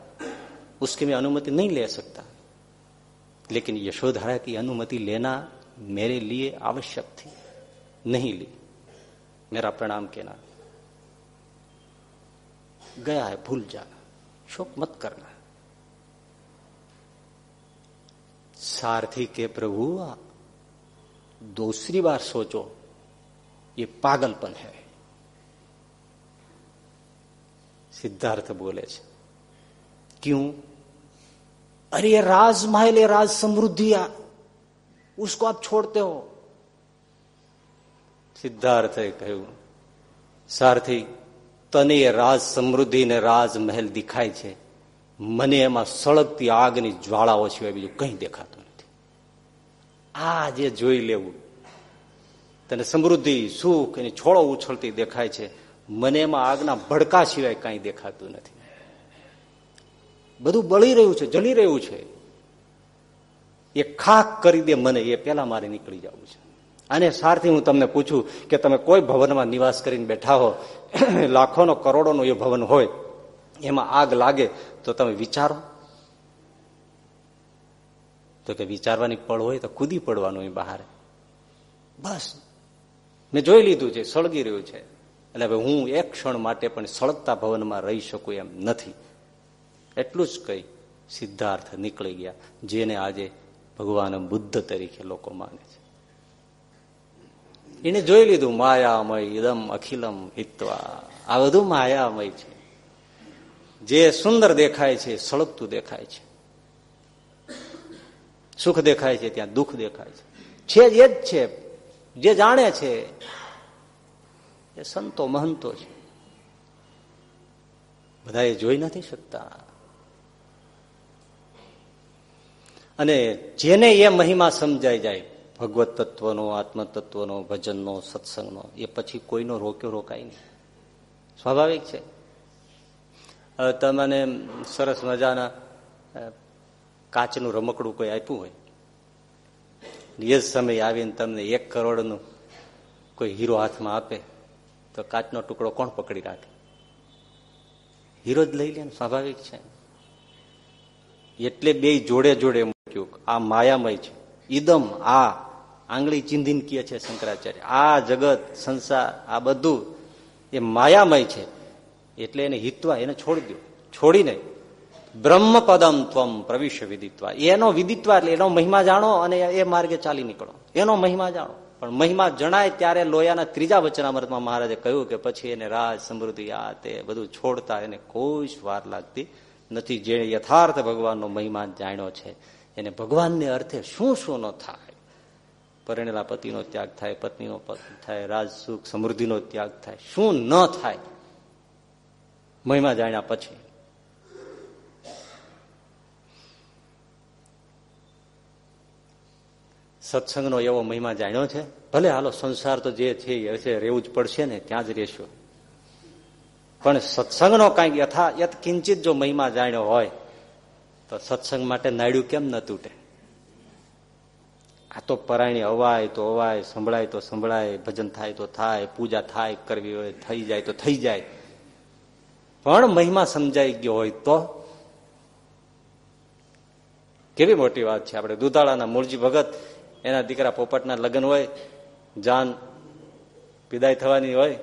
उसकी मैं अनुमति नहीं ले सकता। लेकिन यशोधरा की अनुमति लेना मेरे लिए आवश्यक थी, नहीं ली। मेरा प्रणाम कहना, गया है, भूल जाना, शोक मत करना। सारथी के प्रभु दूसरी बार सोचो, ये पागलपन है। સિદ્ધાર્થ બોલે છે. ક્યું? અરે રાજ મહેલ એ રાજ સમૃદ્ધિ ઉસકો આપ છોડતે હો. સિદ્ધાર્થે કહ્યું, સારથી, તને એ રાજ સમૃદ્ધિ ને રાજમહેલ દેખાય છે. મને એમાં સળગતી આગની જ્વાળાઓ સિવાય બીજું કંઈ દેખાતું નથી. આ જે જોઈ લેવું, તને સમૃદ્ધિ, સુખ એની છોડો ઉછળતી દેખાય છે. મને એમાં આગના ભડકા સિવાય કઈ દેખાતું નથી. બધું બળી રહ્યું છે, જલી રહ્યું છે. એ ખાક કરી દે મને, એ પેલા મારે નીકળી જવું છે. અને સારથી હું તમને પૂછું કે તમે કોઈ ભવનમાં નિવાસ કરીને બેઠા હો, [clears throat] લાખોનો કરોડોનો એ ભવન હોય, એમાં આગ લાગે, તો તમે વિચારો. તો કે વિચારવાની પળ હોય તો કૂદી પડવાનું એ બહાર. બસ. મેં જોઈ લીધું છે, સળગી રહ્યું છે. એટલે હવે હું એક ક્ષણ માટે પણ સળગતા ભવનમાં રહી શકું એમ નથી. એટલું જ કહી સિદ્ધાર્થ નીકળી ગયા, જેને આજે ભગવાન બુદ્ધ તરીકે લોકો માને છે. એને જોઈ લીધું, માયામય ઇદમ અખિલમ હિત્વા. આ બધું માયામય છે. જે સુંદર દેખાય છે, સળગતું દેખાય છે. સુખ દેખાય છે, ત્યાં દુઃખ દેખાય છે. છે જ છે. જે જાણે છે એ સંતો મહંતો છે. બધા એ જોઈ નથી શકતા. અને જેને એ મહિમા સમજાઈ જાય, ભગવત તત્વનો, આત્મતત્વનો, ભજનનો, સત્સંગનો, એ પછી કોઈનો રોક્યો રોકાય નહીં. સ્વાભાવિક છે. તમને સરસ મજાના કાચનું રમકડું કોઈ આપ્યું હોય? એ જ સમય આવીને તમને એક કરોડનું કોઈ હીરો હાથમાં આપે. તો કાચનો ટુકડો કોણ પકડી રાખે? હીરો જ લઈ લે સ્વાભાવિક છે. એટલે બે જોડે જોડે મૂક્યું આ માયામય છે. ઈદમ આ આંગળી ચિંધીન કીએ છે શંકરાચાર્ય. આ જગત, સંસાર, આ બધું એ માયામય છે. એટલે એને હિતવા એને છોડી દો છોડીને બ્રહ્મ પદમ ત્વમ પ્રવિશ્વ વિદિત્વા. એનો વિદિત્વા એટલે એનો મહિમા જાણો અને એ માર્ગે ચાલી નીકળો. એનો મહિમા જાણો. પણ મહિમા જણાય ત્યારે લોયાના ત્રીજા વચનામૃતમાં મહારાજે કહ્યું કે પછી એને રાજ, સમૃદ્ધિ, આ તે બધું છોડતા એને કોઈ જ વાર લાગતી નથી, જે યથાર્થ ભગવાનનો મહિમા જાણ્યો છે. એને ભગવાનને અર્થે શું શું ન થાય? પરણેલા પતિનો ત્યાગ થાય, પત્નીનો થાય, રાજ, સુખ, સમૃદ્ધિનો ત્યાગ થાય, શું ન થાય? મહિમા જાણ્યા પછી સત્સંગનો એવો મહિમા જાણ્યો છે? ભલે હાલો, સંસાર તો જે છે એ રહેવું જ પડશે ને, ત્યાં જ રહેશો. પણ સત્સંગનો કાંઈક યથા યથ કિંચિત જો મહિમા જાણ્યો હોય, તો સત્સંગ માટે નાડ્યું કેમ ન તૂટે? આ તો પરાયણી અવાય તો અવાય, સંભળાય તો સંભળાય, ભજન થાય તો થાય, પૂજા થાય, કરવી હોય, થઈ જાય તો થઈ જાય. પણ મહિમા સમજાઈ ગયો હોય તો? કેવી મોટી વાત છે આપણે દુધાળાના મૂળજી ભગત એના દીકરા પોપટના લગ્ન હોય, જાન વિદાય થવાની હોય,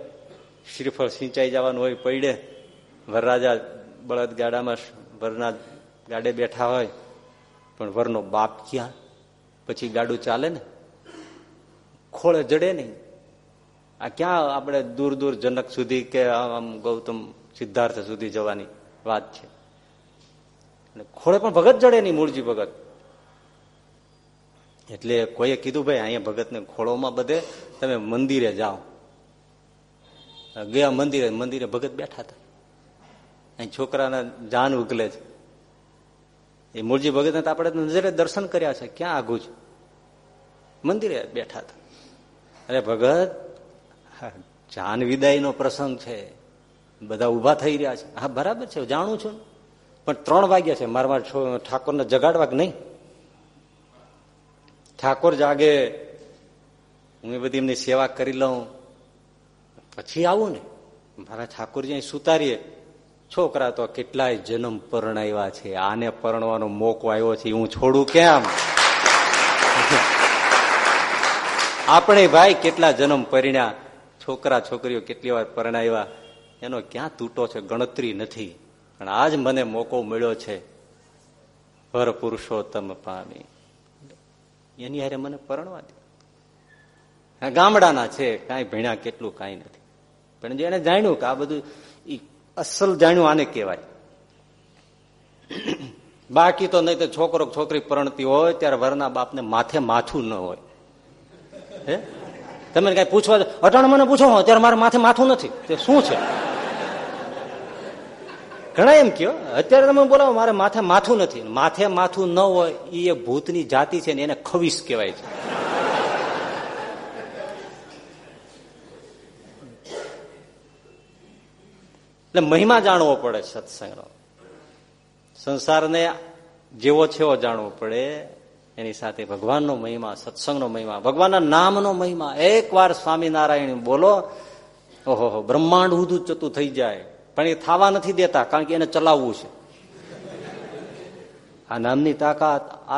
શ્રીફળ સિંચાઈ જવાનું હોય, પૈડે વરરાજા બળદ ગાડામાં વરના ગાડે બેઠા હોય, પણ વરનો બાપ ક્યાં? પછી ગાડું ચાલે ને? ખોળે જડે નહીં. આ ક્યાં આપણે દૂર દૂર જનક સુધી કે આમ ગૌતમ સિદ્ધાર્થ સુધી જવાની વાત છે. ખોળે પણ ભગત જડે નહીં, મૂળજી ભગત. એટલે કોઈએ કીધું, ભાઈ, અહીંયા ભગતને ખોળોમાં બધે તમે મંદિરે જાઓ. ગયા મંદિરે મંદિરે ભગત બેઠા હતા. અહીં છોકરાના જાન ઉગલે છે. એ મૂળજી ભગતને તો આપણે નજરે દર્શન કર્યા છે, ક્યાં આગું છે? મંદિરે બેઠા હતા. અરે ભગત જાન વિદાયનો પ્રસંગ છે. બધા ઊભા થઈ રહ્યા છે. હા, બરાબર છે, જાણું છું. પણ ત્રણ વાગ્યા છે, મારા ઠાકોરને જગાડવા કે નહીં? ઠાકોર જાગે, હું એ બધી એમની સેવા કરી લઉં, પછી આવું ને. મારા ઠાકોરજી સુતારીએ. છોકરા તો કેટલાય જન્મ પરણાવ્યા છે. આને પરણવાનો મોકો આવ્યો છે, હું છોડું કેમ? આપણે ભાઈ કેટલા જન્મ પરિણ્યા, છોકરા છોકરીઓ કેટલી વાર પરણાવ્યા, એનો ક્યાં તૂટો છે ગણતરી નથી. પણ આજ મને મોકો મળ્યો છે. પર પુરુષોત્તમ પામી. એની હારે મને પરણવા દે. ગામડાના છે, કાંઈ ભણ્યા કેટલું કાંઈ નથી. પણ જેને જાણ્યું કે આ બધું અસલ જાણ્યું આને કહેવાય. બાકી તો નહીં તો છોકરો છોકરી પરણતી હોય, ત્યારે વરના બાપને માથે માથું ન હોય. હે? તમે કઈ પૂછવા અટાણ મને પૂછો અત્યારે મારે માથે માથું નથી. તે શું છે? ઘણા એમ કયો, અત્યારે તમે બોલાવો, મારે માથે માથું નથી. માથે માથું ન હોય એ ભૂતની જાતિ છે ને એને ખવીસ કહેવાય છે. એટલે મહિમા જાણવો પડે સત્સંગનો. સંસારને જેવો છેવો જાણવો પડે, એની સાથે ભગવાનનો મહિમા, સત્સંગનો મહિમા, ભગવાનના નામનો મહિમા. એક વાર સ્વામિનારાયણ બોલો ઓહો બ્રહ્માંડ ઉદું ચતું થઈ જાય. પણ એ થવા નથી દેતા, કારણ કે એને ચલાવવું છે. આ નામની તાકાત,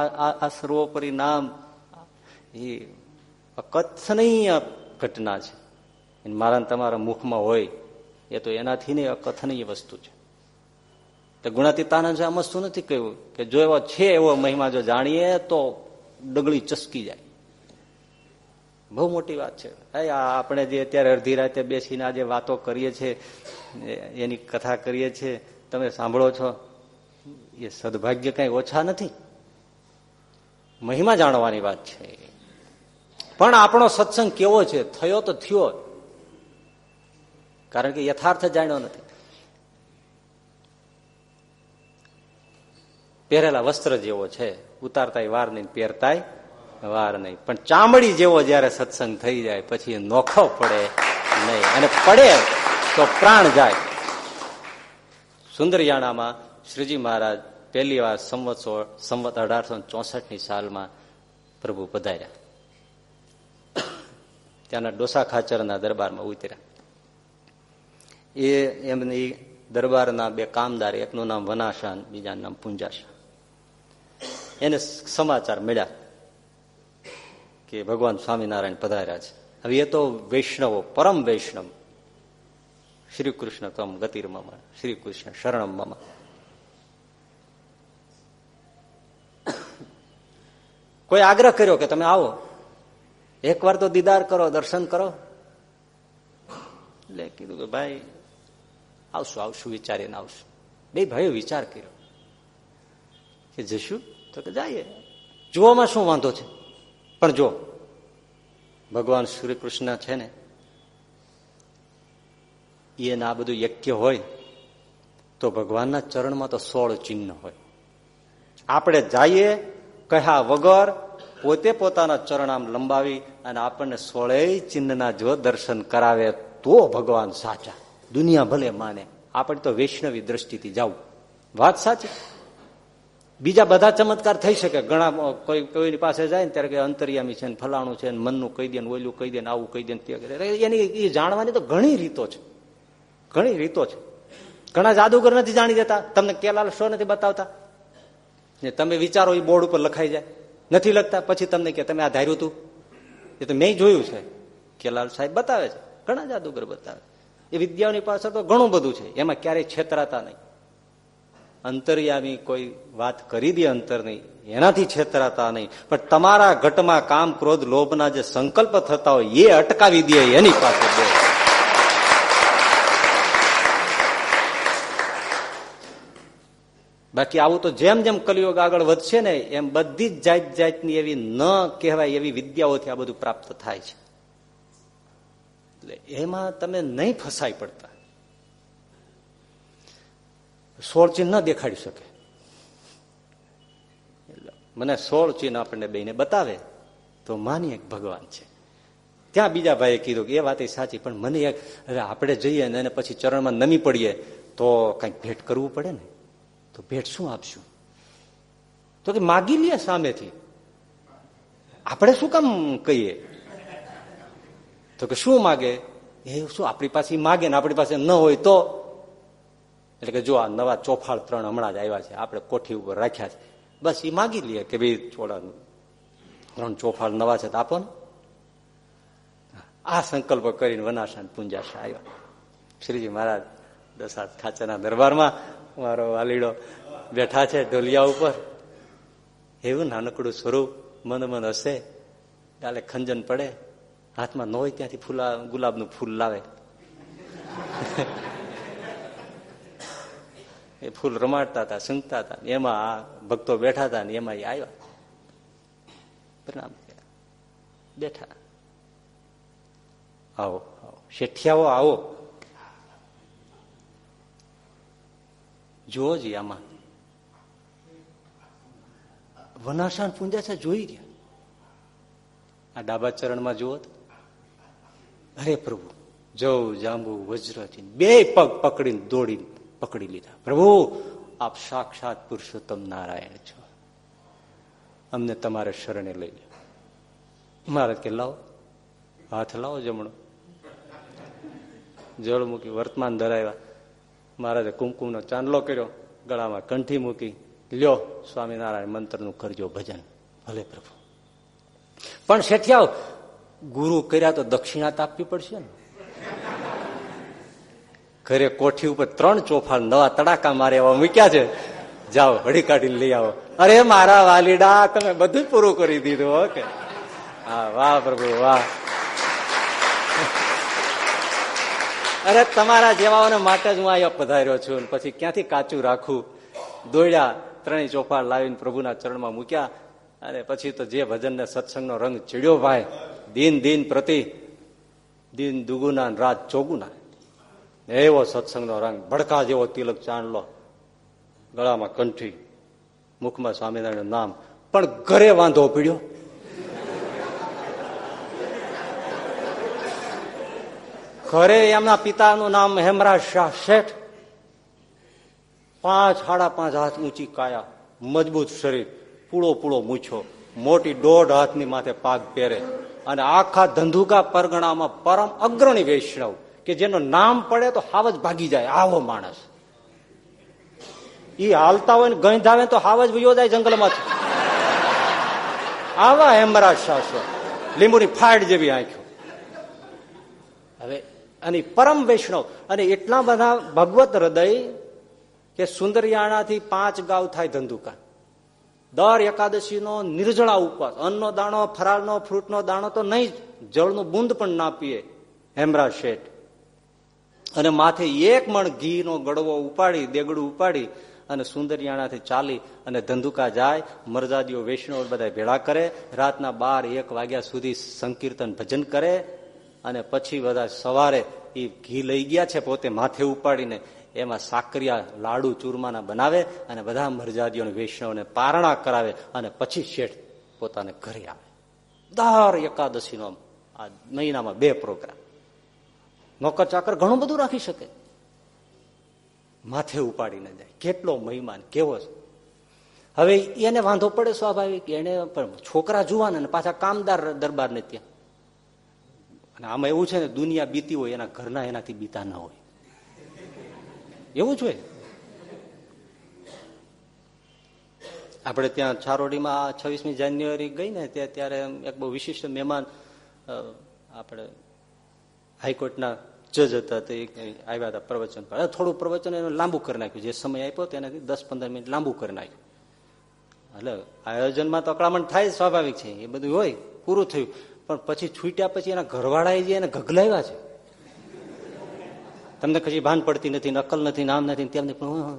આ સર્વોપરી નામ, એ અકથનીય ઘટના છે. મારા તમારા મુખમાં હોય, એ તો એનાથી નહીં અકથનીય વસ્તુ છે. તો ગુણાતીતાનંદ આ શું નથી કહ્યું? કે જો એવો છે, એવો મહિમા જો જાણીએ, તો ડગળી ચસકી જાય. બહુ મોટી વાત છે. આપણે જે અત્યારે અડધી રાતે બેસીને આજે વાતો કરીએ છીએ એની કથા કરીએ છીએ. તમે સાંભળો છો. એ સદભાગ્ય કઈ ઓછા નથી. મહિમા જાણવાની વાત છે પણ આપણો સત્સંગ કેવો છે? થયો તો થયો. કારણ કે યથાર્થ જાણ્યો નથી. પહેરેલા વસ્ત્ર જેવો છે. ઉતારતાય વાર નહીં, પહેરતાય વાર નહીં. પણ ચામડી જેવો જયારે સત્સંગ થઈ જાય, પછી નોખો પડે નહીં. અને પડે તો પ્રાણ જાય. સુંદરયાણામાં શ્રીજી મહારાજ પહેલી વાર સંવત સંવત અઢારસો ચોસઠની સાલમાં પ્રભુ પધાર્યા. ત્યાંના ડોસા ખાચરના દરબારમાં ઉતર્યા. એ એમની દરબારના બે કામદાર, એકનું નામ વનાશાન, બીજાનું નામ પુંજાશા એને સમાચાર મળ્યા કે ભગવાન સ્વામિનારાયણ પધાર્યા છે. હવે એ તો વૈષ્ણવો, પરમ વૈષ્ણવ. શ્રી કૃષ્ણ તમ ગતિર્મમ શ્રી કૃષ્ણ શરણમ મમ. કોઈ આગ્રહ કર્યો કે તમે આવો? એકવાર તો દીદાર કરો, દર્શન કરો. એટલે કીધું કે ભાઈ, આવશું આવશું, વિચારીને આવશું. બે ભાઈઓ વિચાર કર્યો. કે જશું? તો કે જઈએ. જોવામાં શું વાંધો છે? પણ જો ભગવાન શ્રી કૃષ્ણ છે ને એને આ બધું યજ્ઞ હોય, તો ભગવાનના ચરણમાં તો સોળ ચિહ્ન હોય. આપણે જઈએ, કહ્યા વગર પોતે પોતાના ચરણ આમ લંબાવી અને આપણને સોળેય ચિહ્નના જો દર્શન કરાવે તો ભગવાન સાચા. દુનિયા ભલે માને. આપણે તો વૈષ્ણવી દ્રષ્ટિથી જવું વાત સાચી? બીજા બધા ચમત્કાર થઈ શકે. ઘણા કોઈ, કોઈની પાસે જાય ને ત્યારે કે અંતરિયામી છે ને ફલાણું છે મનનું કહી દે ને ઓયલું કહી દે આવું કહી દે ને એની, એ જાણવાની તો ઘણી રીતો છે. ઘણી રીતો છે. ઘણા જાદુગર નથી જાણી દેતા. તમને કેલાલ શો નથી બતાવતા? ને તમે વિચારો એ બોર્ડ ઉપર લખાઈ જાય. નથી લખતા, પછી તમને કે તમે આ ધાર્યું હતું એ તો મેં જોયું છે. કેલાલ સાહેબ બતાવે છે. ઘણા જાદુગર બતાવે એ વિદ્યાઓની પાછળ તો ઘણું બધું છે. એમાં ક્યારેય છેતરાતા નહીં. અંતરિયામી કોઈ વાત કરી દે અંતરની એનાથી છેતરાતા નહીં. પણ તમારા ઘટમાં કામ ક્રોધ, લોભના જે સંકલ્પ થતા હોય, એ અટકાવી દે એની પાસે બાકી આવું તો જેમ જેમ કલિયુગ આગળ વધશે ને, એમ બધી જ જાત જાતની એવી ન કહેવાય એવી વિદ્યાઓથી આ બધું પ્રાપ્ત થાય છે. એટલે એમાં તમે નહીં ફસાઈ પડતા. સોળ ચિહ્ન ન દેખાડી શકે. મને સોળ ચિહ્ન આપણને બેને બતાવે, તો માની એક ભગવાન છે. ત્યાં બીજા ભાઈએ કીધું કે એ વાત સાચી, પણ મને એક, હવે આપણે જઈએ ને પછી ચરણમાં નમી પડીએ, તો કંઈક ભેટ કરવું પડે ને. તો ભેટ શું આપશું? તો કે માગી લે સામેથી. આપણે શું કામ કહીએ? તો કે શું માગે? એ શું, આપણી પાસે માગે ને આપણી પાસે ન હોય તો? એટલે કે જો આ નવા ચોફાળ ત્રણ હમણાં જ આવ્યા છે, આપણે કોઠી ઉપર રાખ્યા છે. બસ એ માગી લઈએ કે ભાઈ થોડા ત્રણ ચોફાળ નવા છે તો આપો આ સંકલ્પ કરીને વનાશાન પૂંજાશા આવ્યા. શ્રીજી મહારાજ દસાત ખાચાના દરબારમાં મારો વાલીડો બેઠા છે ઢોલિયા ઉપર. એવું નાનકડું સ્વરૂપ મન મન હશે. કાલે ખંજન પડે. હાથમાં ન હોય ત્યાંથી ફૂલા, ગુલાબનું ફૂલ લાવે. એ ફૂલ રમાડતા હતા સૂંઘતા હતા. એમાં આ ભક્તો બેઠા હતા ને એમાં એ આવ્યા. પ્રણામ બેઠા. આવો આવો. શેઠિયાઓ આવો. જુઓ જી આમાં. વનાશાન પૂંજા છે, જોઈ રહ્યા. આ ડાબા ચરણમાં જુઓ અરે પ્રભુ, જવ, જાંબુ વજ્રથી બે પગ પકડીને દોડીને પકડી લીધા. પ્રભુ, આપ સાક્ષાત પુરુષોત્તમ નારાયણ છો. અમને તમારે શરણે લઈ લો. મારે કે, લાવો. હાથ લાવો જમણો. જળ મૂકી વર્તમાન ધરાવ્યા. મહારાજે કુમકુમનો ચાંદલો કર્યો, ગળામાં કંઠી મૂકી, લ્યો સ્વામિનારાયણ મંત્રનું કરજો ભજન. ભલે પ્રભુ. પણ શેઠિયાઓ, ગુરુ કર્યા તો દક્ષિણા તો આપવી પડશે ને? ઘરે કોઠી ઉપર ત્રણ ચોફાળ નવા તડાકા મારે એવા મૂક્યા છે. જાઓ, હળી કાઢીને લઈ આવો. અરે મારા વાલીડા, તમે બધું પૂરું કરી દીધું ઓકે હા, વાહ પ્રભુ, વાહ. અરે, તમારા જેવાઓને માટે જ હું અહીંયા પધાર્યો છું પછી ક્યાંથી કાચું રાખું? દોડ્યા ત્રણેય ચોપાળ લાવીને પ્રભુના ચરણમાં મૂક્યા. અને પછી તો જે ભજનને સત્સંગનો રંગ ચીડ્યો ભાઈ, દિન દિન પ્રતિ દિન દુગુના રાત ચોગુના. એવો સત્સંગનો રંગ, ભડકા જેવો તિલક ચાંદલો, ગળામાં કંઠી, મુખમાં સ્વામિનારાયણ નામ. પણ ઘરે વાંધો પીડ્યો? ઘરે એમના પિતાનું નામ હેમરાજ શાહ શેઠ. પાંચ સાડા પાંચ હાથ ઊંચી કાયા, મજબૂત શરીર, પૂળો પૂળો મૂછો, મોટી દોઢ હાથની માથે પાગ પહેરે અને આખા ધંધુકા પરગણામાં પરમ અગ્રણી વૈષ્ણવ કે જેનું નામ પડે તો હાવ જ ભાગી જાય, આવો માણસ. ઈ હાલતા હોય ને ગંધાવે તો હાવ જ વયો જાય જંગલમાં. આવા હેમરાજ શાહ લીંબુની ફાટ જેવી આંખ્યો. હવે અને પરમ વૈષ્ણવ. અને એટલા બધા ભગવત હૃદય કે સુંદરિયાણાથી પાંચ ગાવ થાય ધંધુકા. દર એકાદશીનો નિર્જળા ઉપવાસ. અન્નનો દાણો, ફરાળનો, ફ્રૂટનો દાણો તો નહીં જળનું બુંદ પણ ના પીએ. હેમરા શેઠ. અને માથે એક મણ ઘીનો ગળવો ઉપાડી, દેગડું ઉપાડી અને સુંદરિયાણાથી ચાલી અને ધંધુકા જાય. મરજાદીઓ વૈષ્ણવ બધા ભેળા કરે. રાતના બાર એક વાગ્યા સુધી સંકીર્તન ભજન કરે. અને પછી બધા સવારે એ ઘી લઈ ગયા છે પોતે માથે ઉપાડીને. એમાં સાકરિયા લાડુ ચૂરમાના બનાવે અને બધા મરજાદીઓ વૈષ્ણવને પારણા કરાવે અને પછી શેઠ પોતાને ઘરે આવે. દર એકાદશીનો આ મહિનામાં બે પ્રોગ્રામ. નોકર ચાકર ઘણું બધું રાખી શકે. માથે ઉપાડીને જાય. કેટલો મહિમાન, કેવો હવે એને વાંધો પડે સ્વાભાવિક. એને પણ છોકરા જુવાન પાછા કામદાર દરબાર ને ત્યાં. અને આમાં એવું છે ને, દુનિયા બીતી હોય, એના ઘરના એનાથી બીતા ના હોય. એવું હોય. આપણે ત્યાં છારોડીમાં છવ્વીસમી જાન્યુઆરી ગઈ ને ત્યારે એક બહુ વિશિષ્ટ મહેમાન આપણે હાઈકોર્ટના જજ હતા, તે આવ્યા હતા પ્રવચન થોડું પ્રવચન એનું લાંબુ કરી નાખ્યું. જે સમય આપ્યો તેનાથી દસ પંદર મિનિટ લાંબુ કરી નાખ્યું. એટલે આયોજનમાં તો અકળામણ થાય સ્વાભાવિક છે. એ બધું હોય, પૂરું થયું. પણ પછી છૂટ્યા પછી એના ઘરવાળાએ જે એને ગગલાવ્યા છે. તમને કશી ભાન પડતી નથી નકલ નથી નામ નથી તેમને પણ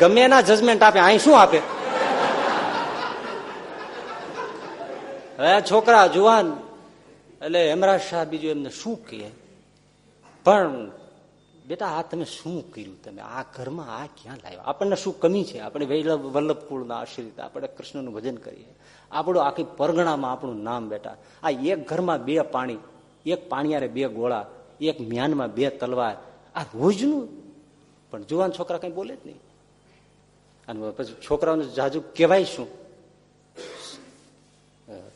ગમે એના જજમેન્ટ આપે, અહીં શું આપે? હવે છોકરા જુવાન, એટલે હેમરાજ શાહ બીજું એમને શું કહે? પણ, બેટા, આ તમે શું કર્યું તમે? આ ઘરમાં આ ક્યાં લાવ્યા? આપણને શું કમી છે? આપણે વૈલભ વલ્લભ કુળના આશ્રિત, આપણે કૃષ્ણનું ભજન કરીએ. આપણું આખી પરગણામાં આપણું નામ બેટા આ એક ઘરમાં બે પાણી, એક પાણીયારે બે ગોળા, એક મ્યાનમાં બે તલવાર. આ રોજનું. પણ જુવાન છોકરા કઈ બોલે જ નહીં. અને પછી છોકરાઓને જાજુ કહેવાય શું?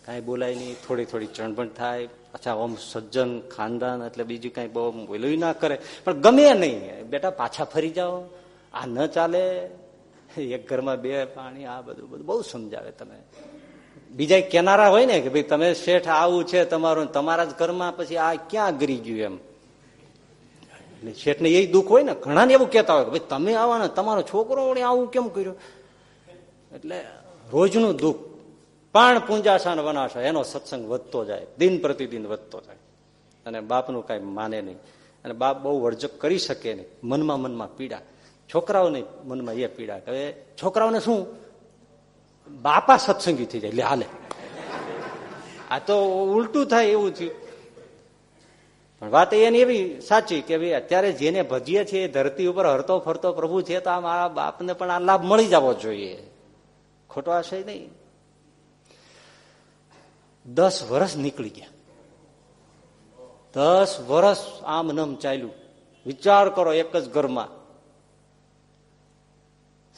કાંઈ બોલાય નહીં, થોડી થોડી ચણભણ થાય, અચ્છા, ઓમ સજ્જન, ખાનદાન, એટલે બીજું કાંઈ બહુ બોલું ના કરે. પણ ગમે નહીં. બેટા, પાછા ફરી જાઓ. આ ન ચાલે. એક ઘરમાં બે પાણી, આ બધું બધું બહુ સમજાવે તમે. બીજા કેનારા હોય ને કે ભાઈ તમે શેઠ આવું છે તમારું, તમારા જ ઘરમાં પછી આ ક્યાં ગરી ગયું એમ? એટલે શેઠને એ દુઃખ હોય ને ઘણા ને એવું કેતા હોય કે ભાઈ તમે આવવાના તમારો છોકરો આવું કેમ કર્યું? એટલે રોજનું દુઃખ, પણ પૂંજાશાન વનાશા, એનો સત્સંગ વધતો જાય, દિન પ્રતિદિન વધતો જાય. અને બાપનું કઈ માને નહીં. અને બાપ બહુ વર્જક કરી શકે નહીં, મનમાં મનમાં પીડા. છોકરાઓને મનમાં એ પીડા હવે છોકરાઓને શું? બાપા સત્સંગી થઈ જાય. એટલે હાલે. આ તો ઉલટું થાય એવું થયું. પણ વાત એની એવી સાચી કે ભાઈ અત્યારે જેને ભજીએ છીએ ધરતી ઉપર હરતો ફરતો પ્રભુ છે, તો આ મારા બાપને પણ આ લાભ મળી જવો જોઈએ. ખોટો આશય નહીં. દસ વર્ષ નીકળી ગયા. દસ વર્ષ આમ નમ ચાલ્યું. વિચાર કરો એક જ ઘરમાં.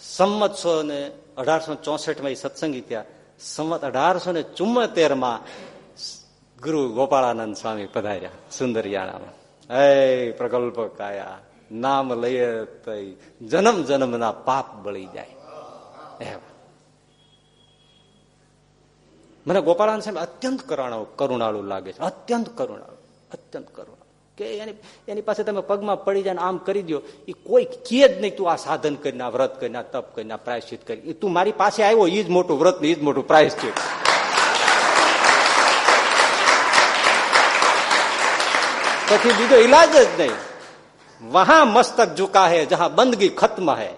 સંમતસો ને અઢારસો ચોસઠમાં સત્સંગી થયા. સંવત અઢારસો ને ચુમ્મોતેરમાં ગુરુ ગોપાળાનંદ સ્વામી પધાર્યા સુંદરિયાણામાં હે પ્રકલ્પ કાયા. નામ લઈએ તો જન્મ જન્મના પાપ બળી જાય. મને ગોપાળાનંદ સાહેબ અત્યંત કરુણાળુ લાગે છે. અત્યંત કરુણાળુ. અત્યંત કરુણાળુ. કે એની એની પાસે તમે પગમાં પડી જાય આમ કરી દો એ કોઈ કે જ નહીં તું આ સાધન કરીને, આ વ્રત કરીને, આ તપ કરીને, આ પ્રાયશ્ચિત કરી તું મારી પાસે આવ્યો એ જ મોટું વ્રત ને એ જ મોટું પ્રાયશ્ચિત. પછી બીજો ઈલાજ જ નહીં. વહા મસ્તક ઝુકા હે, જહા બંદગી ખત્મ હે.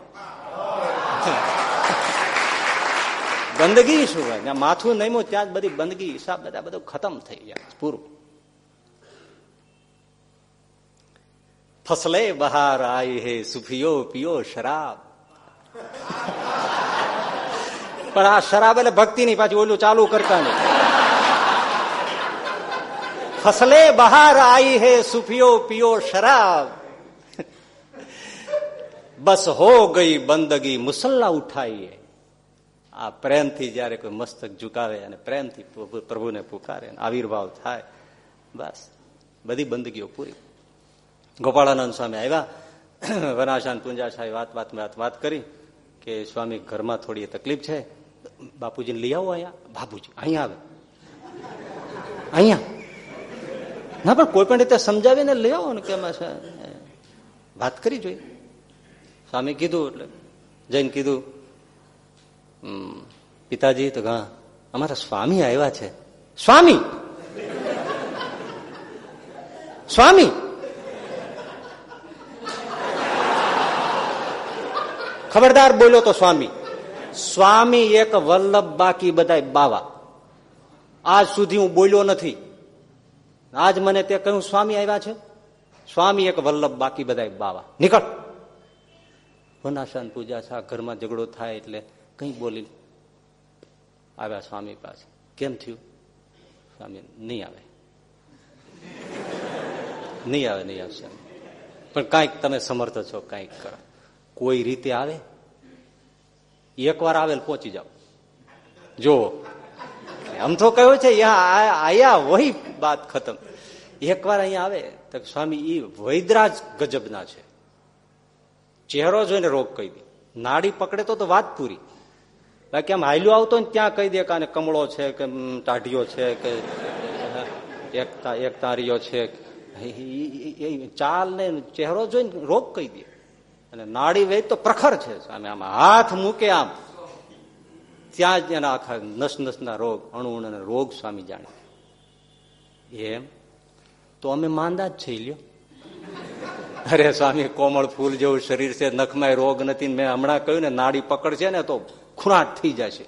[laughs] બંદગી શું હોય માથું નહીમો ત્યાં જ બધી બંદગી, હિસાબ બધા બધું ખતમ થઈ જાય, પૂરું. ફસલે બહાર આઈ હે સુફિયો પિયો શરાબ પણ આ શરાબ એટલે ભક્તિ ની પાછી ઓલું ચાલુ કરતા નહીં ફસલે બહાર આઈ હે સુફિયો પિયો શરાબ બસ હો ગઈ બંદગી મુસલ્લા ઉઠાઈએ આ પ્રેમથી જયારે કોઈ મસ્તક ઝુકાવે અને પ્રેમથી પ્રભુને પુકારે આવિર્ભાવ થાય બસ બધી બંદગીઓ પૂરી ગોપાળાનંદ સ્વામી આવ્યા. [clears throat] વનાશાન પુંજાશાહી વાત વાત વાત વાત કરી કે સ્વામી ઘરમાં થોડી તકલીફ છે. બાપુજીને લઈ આવો અહીંયા. બાપુજી, અહીંયા આવે. અહીંયા. ના, પણ કોઈ પણ રીતે સમજાવીને લઈ આવો ને કે વાત કરી જોઈએ સ્વામી કીધું એટલે, જઈને કીધું પિતાજી, તો હા અમારા સ્વામી આવ્યા છે. સ્વામી! સ્વામી! ખબરદાર બોલ્યો તો સ્વામી. સ્વામી એક વલ્લભ બાકી બધા બાવા. આજ સુધી હું બોલ્યો નથી. આજ મને તે કહ્યું, સ્વામી આવ્યા છે? સ્વામી એક વલ્લભ બાકી બધા બાવા. નીકળ. વનાશાન પૂજા છે ઘરમાં ઝઘડો થાય એટલે કઈ બોલી આવ્યા સ્વામી પાસે. કેમ થયું? સ્વામી, નહીં આવે. નહીં આવે, નહીં આવશે. પણ કાંઈક તમે સમર્થ છો, કાંઈક કરો. કોઈ રીતે આવે? એકવાર આવેલ પહોંચી જાઓ. જુઓ. આમ તો કયો છે આયા, વહી વાત ખતમ. એકવાર અહીંયા આવે, તો સ્વામી, ઈ વૈદરાજ ગજબના છે. ચહેરો જોઈને રોગ કહી દે. નાડી પકડે તો વાત પૂરી. બાકી આમ હાલ્યો આવતો ને ત્યાં કહી દે કે કમળો છે, કે ટાઢીઓ છે, કે એક તારીઓ છે. ચાલ ને ચહેરો જોઈને રોગ કહી દે. અને નાડી વેદ તો પ્રખર છે સામે આમ હાથ મૂકે આમ. ત્યાં જ એના આખા નસ નસના રોગ, અણુ અને રોગ સ્વામી જાણે. એમ? તો અમે માંદા જ છે, લ્યો. અરે સ્વામી, કોમળ ફૂલ જેવું શરીર છે, નખમાં રોગ નથી. મેં હમણાં કહ્યું ને, નાડી પકડશે ને, તો ખૂણાટ થઈ જશે.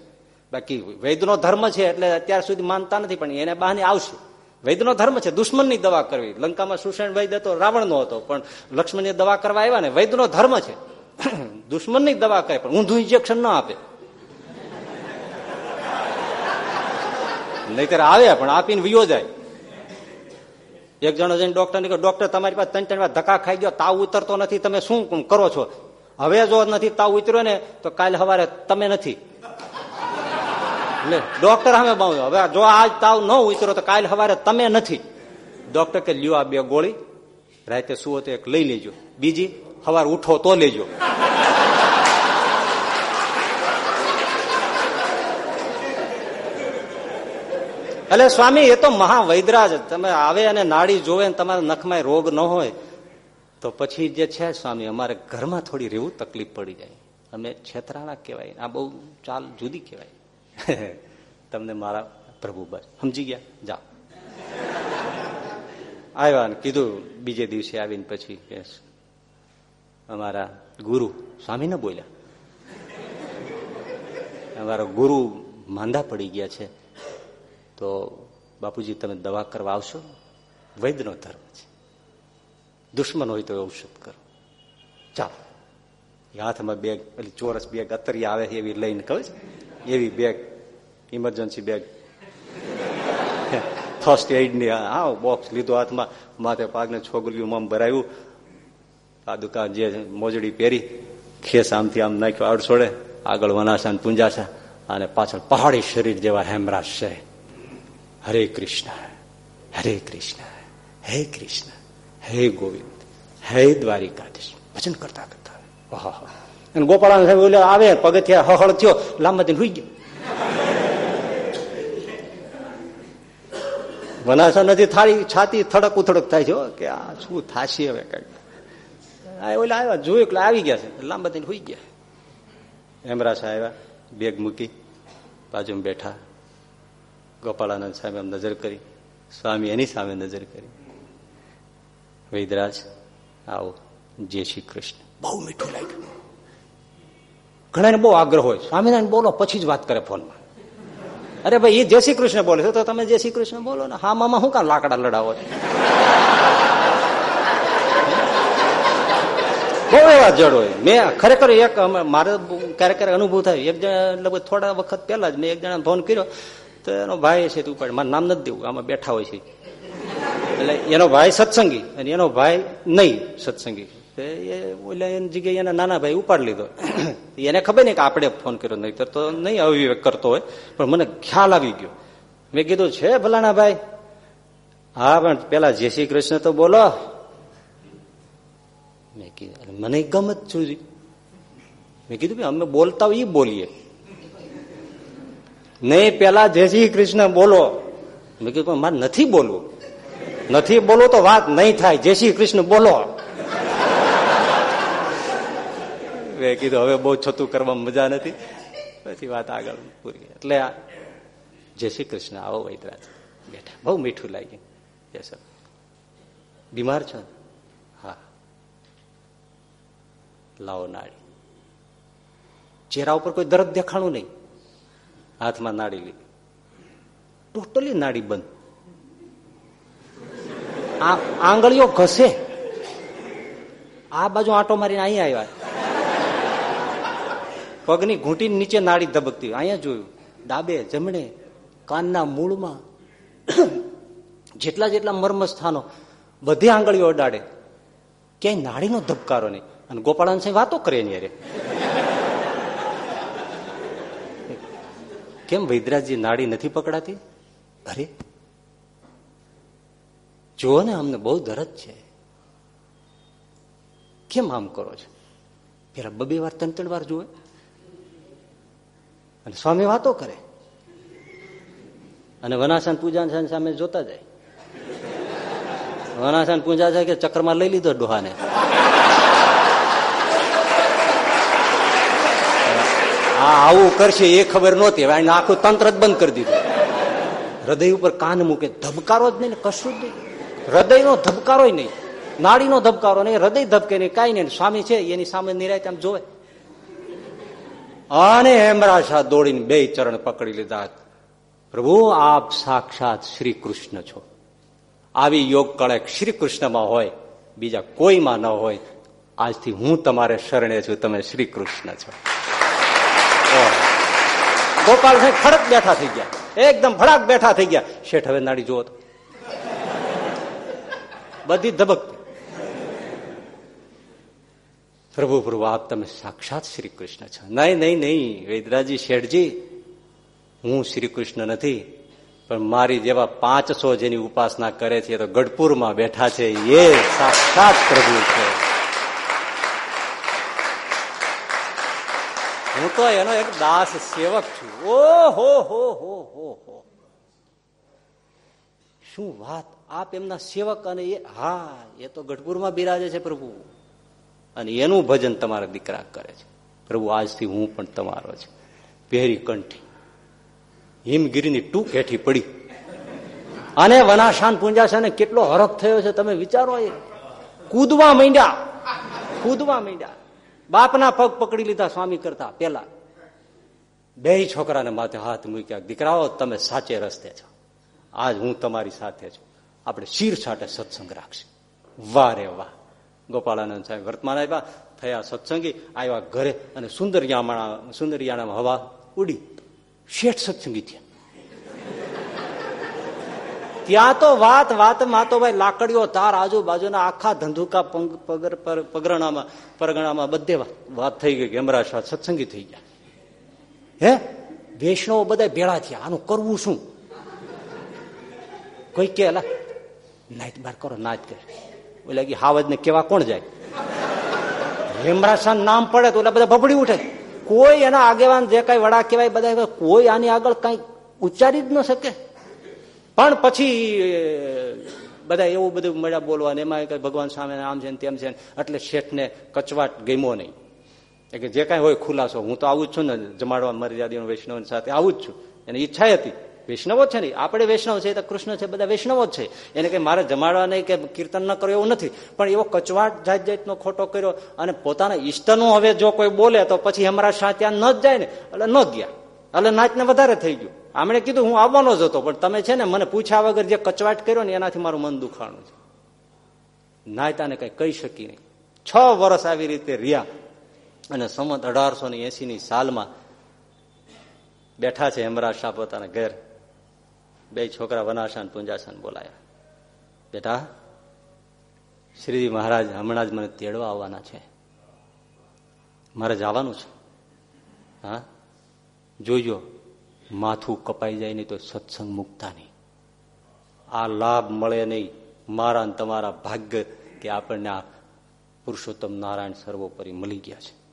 બાકી વૈદનો ધર્મ છે, એટલે અત્યાર સુધી માનતા નથી, પણ એને બહાને આવશે. વૈદનો ધર્મ છે, દુશ્મનની દવા કરવી. લંકામાં સુષેણ વૈદ્ય તો રાવણનો હતો, પણ લક્ષ્મણની દવા કરવા આવ્યા ને, વૈદ્યનો ધર્મ છે. [clears throat] દુશ્મનની દવા કરે, પણ ઊંધું ઇન્જેક્શન ના આપે. નહીતર આવે, પણ આપીને વિયો જાય. એક જણો જઈને ડોક્ટર ને ડોક્ટર તમારી પાસે ત્રણ ત્રણ વાર ધક્કા ખાઈ ગયો, તાવ ઉતરતો નથી, તમે શું કરો છો? હવે જો નથી, તાવ ઉતર્યો ને, તો કાલે સવારે તમે નથી. ડોક્ટર હવે બાવ્યો હવે જો આજ તાવ ન ઉતરો તો કાલ સવારે તમે નથી. ડોક્ટર કે લ્યો આ બે ગોળી, રાતે સુવો તો એક લઈ લેજો. બીજી સવાર ઉઠો તો લેજો. એટલે સ્વામી, એ તો મહાવૈદરાજ તમે આવે અને નાડી જોવે તમારા નખમાં રોગ ન હોય, તો પછી જે છે સ્વામી, અમારે ઘરમાં થોડી રહેવું તકલીફ પડી જાય. અમે છેતરાણા કહેવાય. આ બહુ ચાલ જુદી કહેવાય. તમને મારા પ્રભુ બસ. સમજી ગયા? જાઓ. આવ્યા ને કીધું, બીજે દિવસે આવીને પછી અમારા ગુરુ સ્વામી ને બોલ્યા. અમારા ગુરુ માંદા પડી ગયા છે. તો બાપુજી, તમે દવા કરવા આવશો? વૈદ્યનો ધર્મ છે. દુશ્મન હોય તો ઔષધ કરો. ચાલો. હાથમાં બેગ પેલી ચોરસ બેગ અત્તરી આવે એવી લઈને કહે છે? એવી બેગ ઇમરજન્સી બેગ ફર્સ્ટ એડની હા બોક્સ લીધો હાથમાં. માથે પાકને છોગલિયું મમ ભરાયું. આ દુકાન જે મોજડી પહેરી, ખેસ આમથી આમ નાખ્યો આડછોડે. આગળ વનાશા ને પૂંજાસા. અને પાછળ પહાડી શરીર જેવા હેમરાજ છે. હરે કૃષ્ણ હરે કૃષ્ણ, હે કૃષ્ણ, હે ગોવિંદ, હે દ્વારિકાધીશ. ભજન કરતા કરતા. અને ગોપાલ સાહેબ આવે, પગથિયા હહળ થયો, લાંબા દિન હુઈ ગયો. વનાસા નથી થાળી છાતી થડક ઉથડક થાય છે કે આ શું થાશે હવે કંઈક. ઓલા આવ્યા, જોયું એટલે આવી ગયા છે લાંબા દિન હુઈ ગયા. હેમરા સાહેબ બેગ મૂકી, બાજુમાં બેઠા. ગોપાળાનંદ સાહેબ નજર કરી, સ્વામી એની સામે નજર કરી. વૈદરાજ, આવો, જય શ્રી કૃષ્ણ. બહુ મીઠું લાગ્યું. ઘણાને બહુ આગ્રહ હોય સ્વામિનારાયણ બોલો, પછી જ વાત કરે ફોનમાં. અરે ભાઈ, એ જય શ્રી કૃષ્ણ બોલે છે, તો તમે જય શ્રી કૃષ્ણ બોલો ને. હા, મામા શું કામ લાકડા લડાવો બહુ એવા જડ હોય. મેં ખરેખર એક મારે ક્યારેક ક્યારેક અનુભવ થાય. એક જણા થોડા વખત પહેલા જ મેં એક જણા ફોન કર્યો, તો એનો ભાઈ છે તું પણ મારું નામ નથી દેવું, આમાં બેઠા હોય છે. એટલે એનો ભાઈ સત્સંગી, અને એનો ભાઈ નહીં સત્સંગી. એ ઓલા એની જગ્યાએ એના નાના ભાઈ ઉપાડ લીધો. એને ખબર નહીં કે આપણે ફોન કર્યો નહીં. તો નહીં અવિવેક કરતો હોય, પણ મને ખ્યાલ આવી ગયો. મેં કીધું, છે ભલાણા ભાઈ હા, પણ પેલા જય શ્રી કૃષ્ણ તો બોલો. મેં કીધું મને ગમત છું મેં કીધું અમે બોલતા એ બોલીએ. નહીં, પેલા જય શ્રી કૃષ્ણ બોલો. મેં કીધું મારે નથી બોલવું. નથી બોલવું તો વાત નહીં થાય. જય શ્રી કૃષ્ણ બોલો. કીધું, હવે બહુ છતું કરવા મજા નથી. પછી વાત આગળ પૂરી એટલે આ જય શ્રી કૃષ્ણ, આવો વૈદરાજ બેઠા. બહુ મીઠું લાગ્યું. જય સર. બીમાર છો? હા. લાવો નાળી. ચહેરા ઉપર કોઈ દર્દ દેખાણું નહીં. હાથમાં નાડી લીધી. ટોટલી નાડી બંધ. આંગળીઓ ઘસે. આ બાજુ આંટો મારીને અહીં આવ્યા. પગની ઘૂંટી નીચે નાળી ધબકતી અહીંયા જોયું. ડાબે, જમણે, કાનના મૂળમાં. જેટલા જેટલા મર્મ સ્થાનો બધી આંગળીઓ અડાડે. ક્યાંય નાળીનો ધબકારો નહીં. અને ગોપાળાન સાહેબ વાતો કરે ને કેમ વૈદ્યરાજજી નાળી નથી પકડાતી? અરે, જુઓ ને અમને બહુ દરદ છે. કેમ આમ કરો છો? પેલા બબે વાર, ત્રણ ત્રણ વાર જુએ અને સ્વામી વાતો કરે. અને વનાસન પૂજા સામે જોતા જાય. વનાસન પૂજા છે કે ચક્રમાં લઈ લીધો ડોહાને. હા આવું કરશે એ ખબર નહોતી. હવે આખું તંત્ર જ બંધ કરી દીધું. હૃદય ઉપર કાન મૂકે. ધબકારો જ નહીં કશું જ નહીં. હૃદયનો ધબકારો નહીં. નાડીનો ધબકારો નહીં. હૃદય ધબકે નહીં. કઈ નહીં. સ્વામી છે, એની સામે નિરાય આમ જોવે. અને હેમરા શાહ દોડીને બે ચરણ પકડી લીધા પ્રભુ, આપ સાક્ષાત શ્રી કૃષ્ણ છો. આવી યોગ કળા શ્રી કૃષ્ણમાં હોય, બીજા કોઈમાં ન હોય, આજથી હું તમારે શરણે છું, તમે શ્રી કૃષ્ણ છો ગોપાલ સાહેબ ખડક બેઠા થઈ ગયા. એકદમ ભડાક બેઠા થઈ ગયા. શેઠ, હવે નાડી જુઓ બધી ધબકતી. પ્રભુ પ્રભુ આપ તમે સાક્ષાત શ્રી કૃષ્ણ છો. નહીં નહીં નહીં, વૈદરાજી શેઠજી, હું શ્રી કૃષ્ણ નથી, પણ મારી જેવા પાંચસો જેની ઉપાસના કરે છે તો ગઢપુરમાં બેઠા છે, એ સાક્ષાત પ્રભુ છે. હું તો એનો એક દાસ સેવક છું. ઓ હો હો હો હો હો. શું વાત? આપ એમના સેવક અને એ, હા, એ તો ગઢપુરમાં બિરાજે છે પ્રભુ. અને એનું ભજન તમારા દીકરા કરે છે. પ્રભુ, આજથી હું પણ તમારો છે. પહેરી કંઠી. હિમગીરીની ટૂંક હેઠી પડી. અને વનાશાન પૂંજાશાને કેટલો હરખ થયો છે તમે વિચારો એ. કૂદવા માંડ્યા. કૂદવા માંડ્યા. બાપના પગ પકડી લીધા સ્વામી કરતા પેલા બે છોકરાને માથે હાથ મૂક્યા. દીકરાઓ, તમે સાચે રસ્તે છો. આજ હું તમારી સાથે છું. આપણે શીર સાથે સત્સંગ રાખશે. વાહ રે વાહ. ગોપાળાનંદ સાહેબ વર્તમાન આવ્યા થયા સત્સંગી આવ્યા ઘરે અને સુંદરિયામણા સુંદરિયાણામાં હવા ઉડી. શેઠ સત્સંગી થયા. ત્યાં તો વાત વાતમાં તો ભાઈ લાકડીઓ, તાર, આજુબાજુના આખા ધંધુકા પગરણામાં, પરગણામાં બધે વાત થઈ ગઈ ગેમરા શાહ સત્સંગી થઈ ગયા. હે? વૈષ્ણવો બધા ભેળા થયા. આનું કરવું શું? કોઈ કે નાયત બાર કરો નાયત કરે. ઓલા કે હાવજ ને કેવા કોણ જાય? હેમરાસા નામ પડે તો ઓલા બધા ભભડી ઉઠે. કોઈ એના આગેવાન જે કઈ વડા કહેવાય, બધા કોઈ આની આગળ કઈ ઉચ્ચારી જ ન શકે. પણ પછી બધા એવું બધું મળ્યા બોલવા એમાં ભગવાન સામે આમ છે ને તેમ છે એટલે શેઠને કચવાટ ગમ્યો નહીં. કે જે કાંઈ હોય ખુલાસો. હું તો આવું જ છું ને, જમાડવા મર્યાદીનો વૈષ્ણવ સાથે આવું જ છું. એની ઈચ્છા હતી. વૈષ્ણવો છે ને, આપણે વૈષ્ણવ છે તો કૃષ્ણ છે, બધા વૈષ્ણવો છે. એને કઈ મારે જમાડવા નહીં કે કીર્તન ન કરો એવું નથી. પણ એવો કચવાટ જાત જાતનો ખોટો કર્યો અને પોતાના ઈષ્ટનું હવે જો કોઈ બોલે તો પછી અમારા શાહ ત્યાં ન જાય ને, એટલે ન ગયા. એટલે નાચને વધારે થઈ ગયું. આમણે કીધું, હું આવવાનો જ હતો, પણ તમે છે ને મને પૂછ્યા વગર જે કચવાટ કર્યો ને, એનાથી મારું મન દુખાણું છે. નાયતાને કઈ કહી શકી નહીં. છ વર્ષ આવી રીતે રહ્યા અને સંમત અઢારસો ની સાલમાં બેઠા છે હેમરાજ શાહ પોતાના ઘેર. બે છોકરા વનાસન, પૂંજાસન બોલાયા. બેટા, શ્રીજી મહારાજ હમણાં જ મને તેડવા આવવાના છે. મારે જવાનું છે. હા? જોજો, માથું કપાઈ જાય નહીં તો સત્સંગ મુકતા નહીં. આ લાભ મળે નહીં. મારા તમારા ભાગ્ય કે આપણને આ પુરુષોત્તમ નારાયણ સર્વોપરી મળી ગયા છે.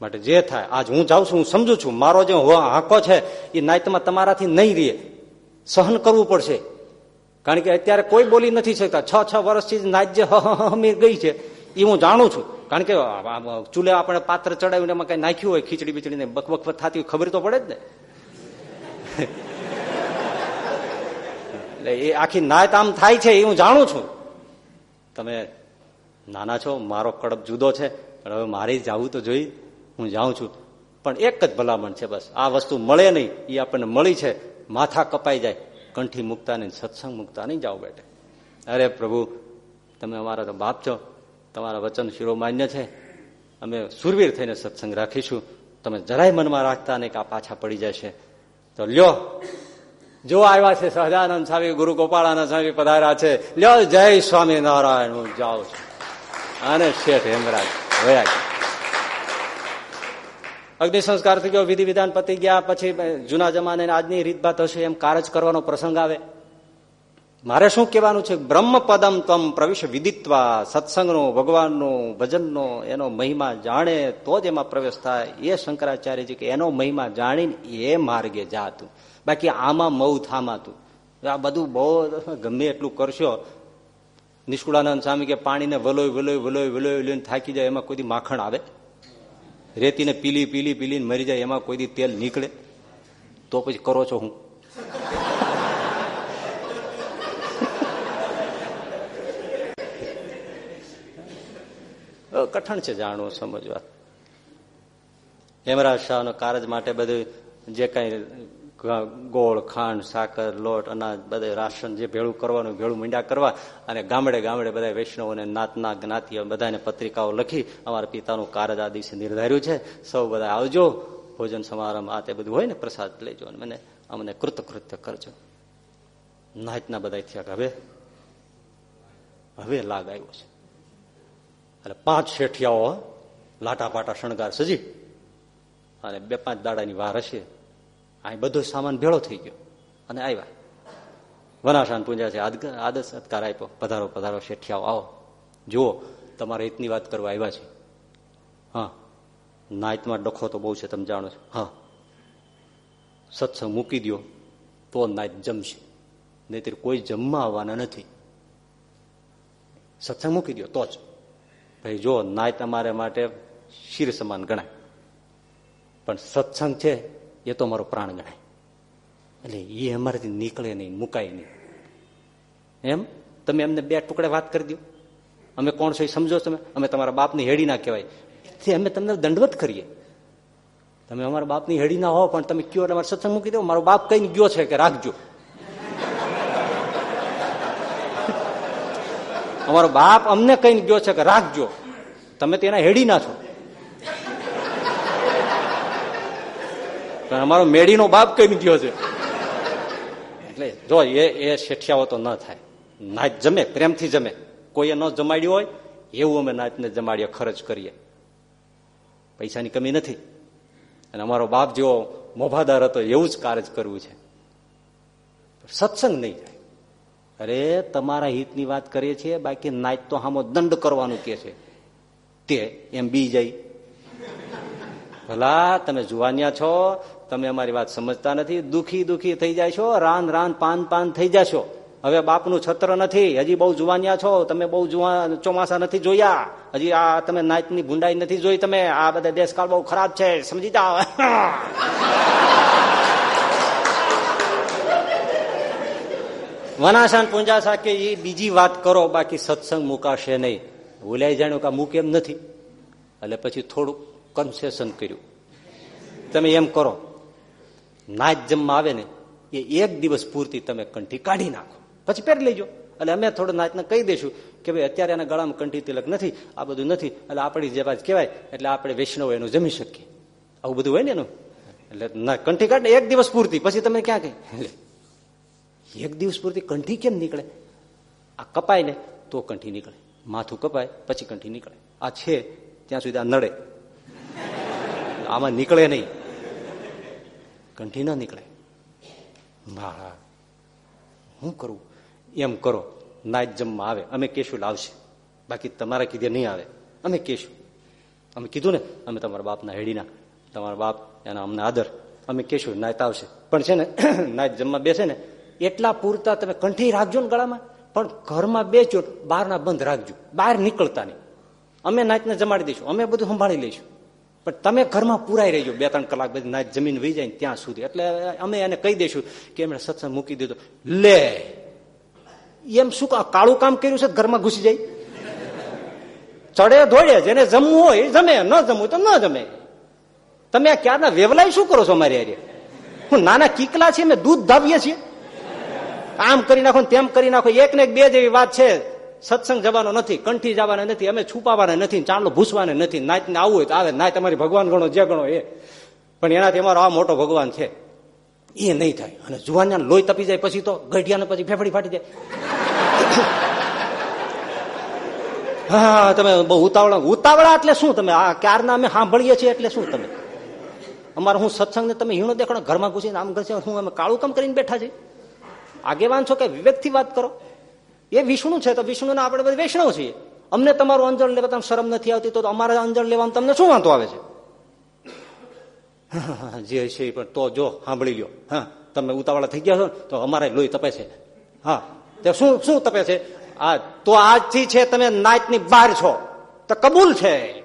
માટે જે થાય, આજ હું જાઉં છું, હું સમજુ છું, મારો જે હાંકો છે, એ નાયતમાં તમારાથી નહીં રહે સહન કરવું પડશે. કારણ કે અત્યારે કોઈ બોલી નથી શકતા. છ છ વર્ષથી નાજ્ય હમી ગઈ છે. એ હું જાણું છું. કારણ કે ચૂલે આપણે પાત્ર ચડાવીને એમાં કઈ નાખ્યું હોય, ખીચડી બીચડી ને બકબક થતી હોય, ખબર તો પડે જ ને. એટલે એ આખી નાયત આમ થાય છે, એ હું જાણું છું. તમે નાના છો, મારો કડપ જુદો છે, પણ હવે મારે જવું તો જોઈ હું જાઉં છું. પણ એક જ ભલામણ છે બસ. આ વસ્તુ મળે નહીં એ આપણને મળી છે. માથા કપાઈ જાય, કંઠી મૂકતા નહીં, સત્સંગ મૂકતા નહીં, જાઓ બેટે. અરે પ્રભુ, તમે અમારા તો બાપ છો, તમારા વચન શિરોમાન્ય છે. અમે સુરવીર થઈને સત્સંગ રાખીશું. તમે જરાય મનમાં રાખતા નહીં કે આ પાછા પડી જશે. તો લ્યો, જો આવ્યા છે સહજાનંદ સ્વામી, ગુરુ ગોપાળાનંદ સ્વામી પધાર્યા છે, લ્યો, જય સ્વામી નારાયણ હું જાઉં છું. અને શેઠ હેમરાજ, વયા અગ્નિ સંસ્કાર થઈ ગયો વિધિ વિધાન પતી ગયા પછી જૂના જમાને આજની રીતભાત હશે એમ કારજ કરવાનો પ્રસંગ આવે મારે શું કહેવાનું છે બ્રહ્મ પદમ તમ પ્રવેશ વિદિત્વા સત્સંગનો ભગવાનનો ભજનનો એનો મહિમા જાણે તો જ એમાં પ્રવેશ થાય એ શંકરાચાર્યજી કે એનો મહિમા જાણીને એ માર્ગે જાતું બાકી આમાં મઉ થામાતું આ બધું બહુ ગમે એટલું કરશો નિષ્કુળાનંદ સ્વામી કે પાણીને વલોય વલોય વલોય વલોય લઈને થાકી જાય એમાં કોઈ માખણ આવે રેતીને પીલી પીલી પીલીને મરી જાય, એમાં કોઈ તેલ નીકળે? તો પછી કરો છો હું. કઠણ છે જાણવું, સમજવા. હેમરાજ શાહનો કારજ માટે બધું જે કઈ ગોળ, ખાંડ, સાકર, લોટ, અનાજ બધે રાશન જે ભેળું કરવાનું, ભેળું મીંડા કરવા અને ગામડે ગામડે બધા વૈષ્ણવોને નાતના જ્ઞાતિઓ બધાને પત્રિકાઓ લખી અમારા પિતાનું કારજ આ દિવસે નિર્ધાર્યું છે. સૌ બધા આવજો, ભોજન સમારંભ આ તે બધું હોય ને પ્રસાદ લેજો અને મને અમને કૃતકૃત્ય કરજો. નાચના બધા થયા હવે હવે લાગ આવ્યો છે. એટલે પાંચ શેઠિયાઓ લાટા પાટા શણગાર સજી. અને બે પાંચ દાડાની વાર હશે. અહીં બધો સામાન ભેળો થઈ ગયો. અને આવ્યા. વનાશાન પૂજા છે. આદર સત્કાર આપ્યો. પધારો પધારો, શેઠિયાઓ, આવો. જુઓ, તમારે હિતની વાત કરવા આવ્યા છે. હા. નાયતમાં ડખો તો બહુ છે, તમે જાણો છો. હા. સત્સંગ મૂકી દો તો નાયત જમશે. નહીતર કોઈ જમવા આવવાના નથી. સત્સંગ મૂકી દો તો જ. ભાઈ જો નાયત તમારે માટે શિર સમાન ગણાય. પણ સત્સંગ છે એ તો મારો પ્રાણ ગણાય. એટલે એ અમારાથી નીકળે નહીં, મુકાય નહીં. એમ? તમે એમને બે ટુકડે વાત કરી દો. અમે કોણ છો એ સમજો તમે. અમે તમારા બાપની હેડી ના કહેવાય. અમે તમને દંડવત કરીએ. તમે અમારા બાપની હેડી ના હો, પણ તમે કયો એટલે અમારે સત્સંગ મૂકી દો. મારો બાપ કઈ ગયો છે કે રાખજો. અમારો બાપ અમને કઈ ગયો છે કે રાખજો. તમે તેના હેડી ના છો. અમારો મેડીનો બાપ કઈ ગયો છે એટલે જો એ એ શેઠિયાઓ તો ન થાય. નાચ જમે, પ્રેમથી જમે. કોઈએ ન જમાડ્યું હોય, એવું અમે નાચને જમાડીએ, ખર્ચ કરીએ. પૈસાની કમી નથી. અને અમારો બાપ જેવો મોભાદાર હતો, એવું જ કાર્ય કરવું છે. સત્સંગ નહીં થાય. અરે, તમારા હિતની વાત કરીએ છીએ, બાકી નાચ તો હામો દંડ કરવાનું કે છે. તે એમ બી જાય. ભલા, તમે જુવાનિયા છો તમે અમારી વાત સમજતા નથી, દુખી દુખી થઈ જાય છો, રાન રાન પાન પાન થઈ જશો હવે બાપનું છત્ર નથી, હજી બહુ જુવાનિયા છો, તમે બહુ જુવા ચોમાસા નથી જોયા. હજી આ તમે નાચની ભૂંડાઈ નથી જોઈ તમે, આ બધા દેશકાળ બહુ ખરાબ છે, સમજી જાઓ. [laughs] વનાસાન પૂંજાસા કે એ બીજી વાત કરો, બાકી સત્સંગ મુકાશે નહીં. ભૂલાઈ જાણ્યું કે મૂકે એમ નથી. એટલે પછી થોડુંક કન્સેશન કર્યું. તમે એમ કરો. નાચ જમવા આવે ને એ એક દિવસ પૂરતી તમે કંઠી કાઢી નાખો. પછી પહેરી લેજો. એટલે અમે થોડો નાચને કહી દઈશું કે ભાઈ, અત્યારે એના ગળામાં કંઠી તિલક નથી, આ બધું નથી, એટલે આપણી જે વાત કહેવાય, એટલે આપણે વૈષ્ણવ એનું જમી શકીએ. આવું બધું હોય ને એનું? એટલે ના, કંઠી કાઢ એક દિવસ પૂરતી. પછી તમે ક્યાં કહી? એક દિવસ પૂરતી કંઠી કેમ નીકળે? આ કપાય ને તો કંઠી નીકળે. માથું કપાય, પછી કંઠી નીકળે. આ છે, ત્યાં સુધી આ નડે. આમાં નીકળે નહીં. કંઠી ના નીકળે. હા હું કરું? એમ કરો. નાચ જમવા આવે. અમે કેશું લાવશે. બાકી તમારા કીધે નહીં આવે. અમે કેશું. અમે કીધું ને, અમે તમારા બાપના હેડીના. તમારા બાપ, એના અમને આદર. અમે કેશું નાયત આવશે પણ છે ને [clears throat] નાયત જમવા બેસે ને, એટલા પૂરતા તમે કંઠી રાખજો ને ગળામાં. પણ ઘરમાં બેચો બહારના બંધ રાખજો. બહાર નીકળતા નહીં. અમે નાચને જમાડી દઈશું. અમે બધું સંભાળી લઈશું. પણ તમે ઘરમાં પુરાઈ રહેજો. બે ત્રણ કલાક બધી ના જમીન વહી જાય ત્યાં સુધી. એટલે અમે એને કહી દઈશું કે એમણે સત્સંગ મૂકી દીધો. લે. એમ શું કાળું કામ કર્યું છે? ઘરમાં ઘૂસી જાય. ચડે ધોડે જેને જમવું હોય જમે. ન જમવું તો ન જમે. તમે આ ક્યારના વેવલાય શું કરો છો અમારી હારે? હું નાના કીકલા છીએ, અમે દૂધ ધાવીએ છીએ. આમ કરી નાખો તેમ કરી નાખો. એક ને એક બે જેવી વાત છે. સત્સંગ જવાનો નથી, કંઠી જવાના નથી, અમે છુપાવાના નથી, ચાંદલો ભૂસવાના નથી નાચને આવવું હોય તો આવે, નાય તમારી ભગવાન ગણો, જે ગણો એ. પણ એનાથી અમારો આ મોટો ભગવાન છે. એ નહીં થાય. અને જુવાનિયા લોહી તપી જાય પછી તો ગઢિયાને પછી ફેફડી ફાટી જાય. [coughs] હા, તમે બહુ ઉતાવળા. ઉતાવળા એટલે શું તમે? આ ક્યારના અમે સાંભળીએ છીએ એટલે શું તમે? અમારે હું સત્સંગ તમે હીણો દેખો ઘરમાં ઘૂસીને આમ ઘસે, હું અમે કાળું કામ કરીને બેઠા છીએ. આગેવાન છો કે વિવેકથી વાત કરો? એ વિષ્ણુ છે તો વિષ્ણુના આપણે બધા વૈષ્ણવ છીએ. અમને તમારું અંજળ લેવા તમે શરમ નથી આવતી તો અમારા અંજળ લેવામાં તમને શું વાંધો આવે છે? [laughs] જે છે પણ તો જો સાંભળી લ્યો. હા, તમે ઉતાવળા થઈ ગયા છો તો અમારે લોહી તપે છે. હા, તે શું શું તપે છે? આ, તો આજથી છે તમે નાચની બહાર છો. તો કબૂલ છે.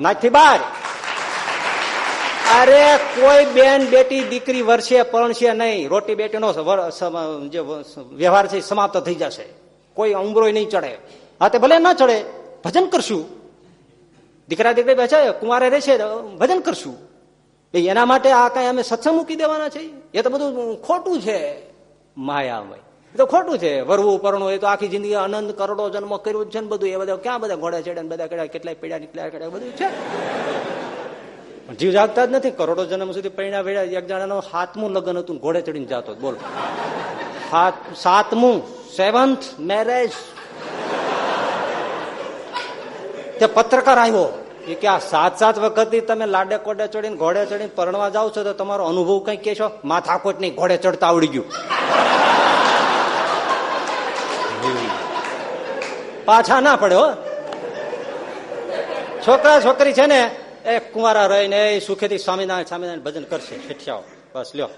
નાચથી બહાર. અરે કોઈ બેન બેટી દીકરી વરસે, પરણશે નહીં. રોટી બેટીનો જે વ્યવહાર છે સમાપ્ત થઈ જશે. કોઈ ઉમરો નહીં ચડે. હા, તે ભલે ના ચડે, ભજન કરશું. દીકરા દીકરી બેસે, કુંવારે રહેશે ભજન કરશું. એના માટે આ કઈ અમે સત્સંગ મૂકી દેવાના છે એ તો બધું ખોટું છે. માયામય. એ તો ખોટું છે. વરવું પરણું એ તો આખી જિંદગી અનંત કરોડો જન્મ કર્યું છે ને બધું. એ બધા ક્યાં બધા ઘોડે ચડે બધા કડા કેટલાય પીડા નીકળ્યા કડા બધું છે. જીવ જાગતા જ નથી. કરોડો જન્મ સુધી પરિણામ વેળા એક જણાનું હાથમું લગ્ન હતું ઘોડે ચડીને જતો બોલ. સાતમું સેવન્થ મેરેજ તે પત્રકાર આવ્યો. એ કે આ સાત સાત વખત તમે લાડે કોડે ચડીને ઘોડે ચડીને પરણવા જાવ છો તો તમારો અનુભવ કઈ કેશો માથાકોટ નહીં ઘોડે ચડતા આવડી ગયું. પાછા ના પડ્યો છોકરા છોકરી છે ને એ કુંવારા રહીને એ સુખેથી સ્વામિનારાયણ સ્વામિનારાયણ ભજન કરશે શેઠિયાઓ બસ, લ્યો.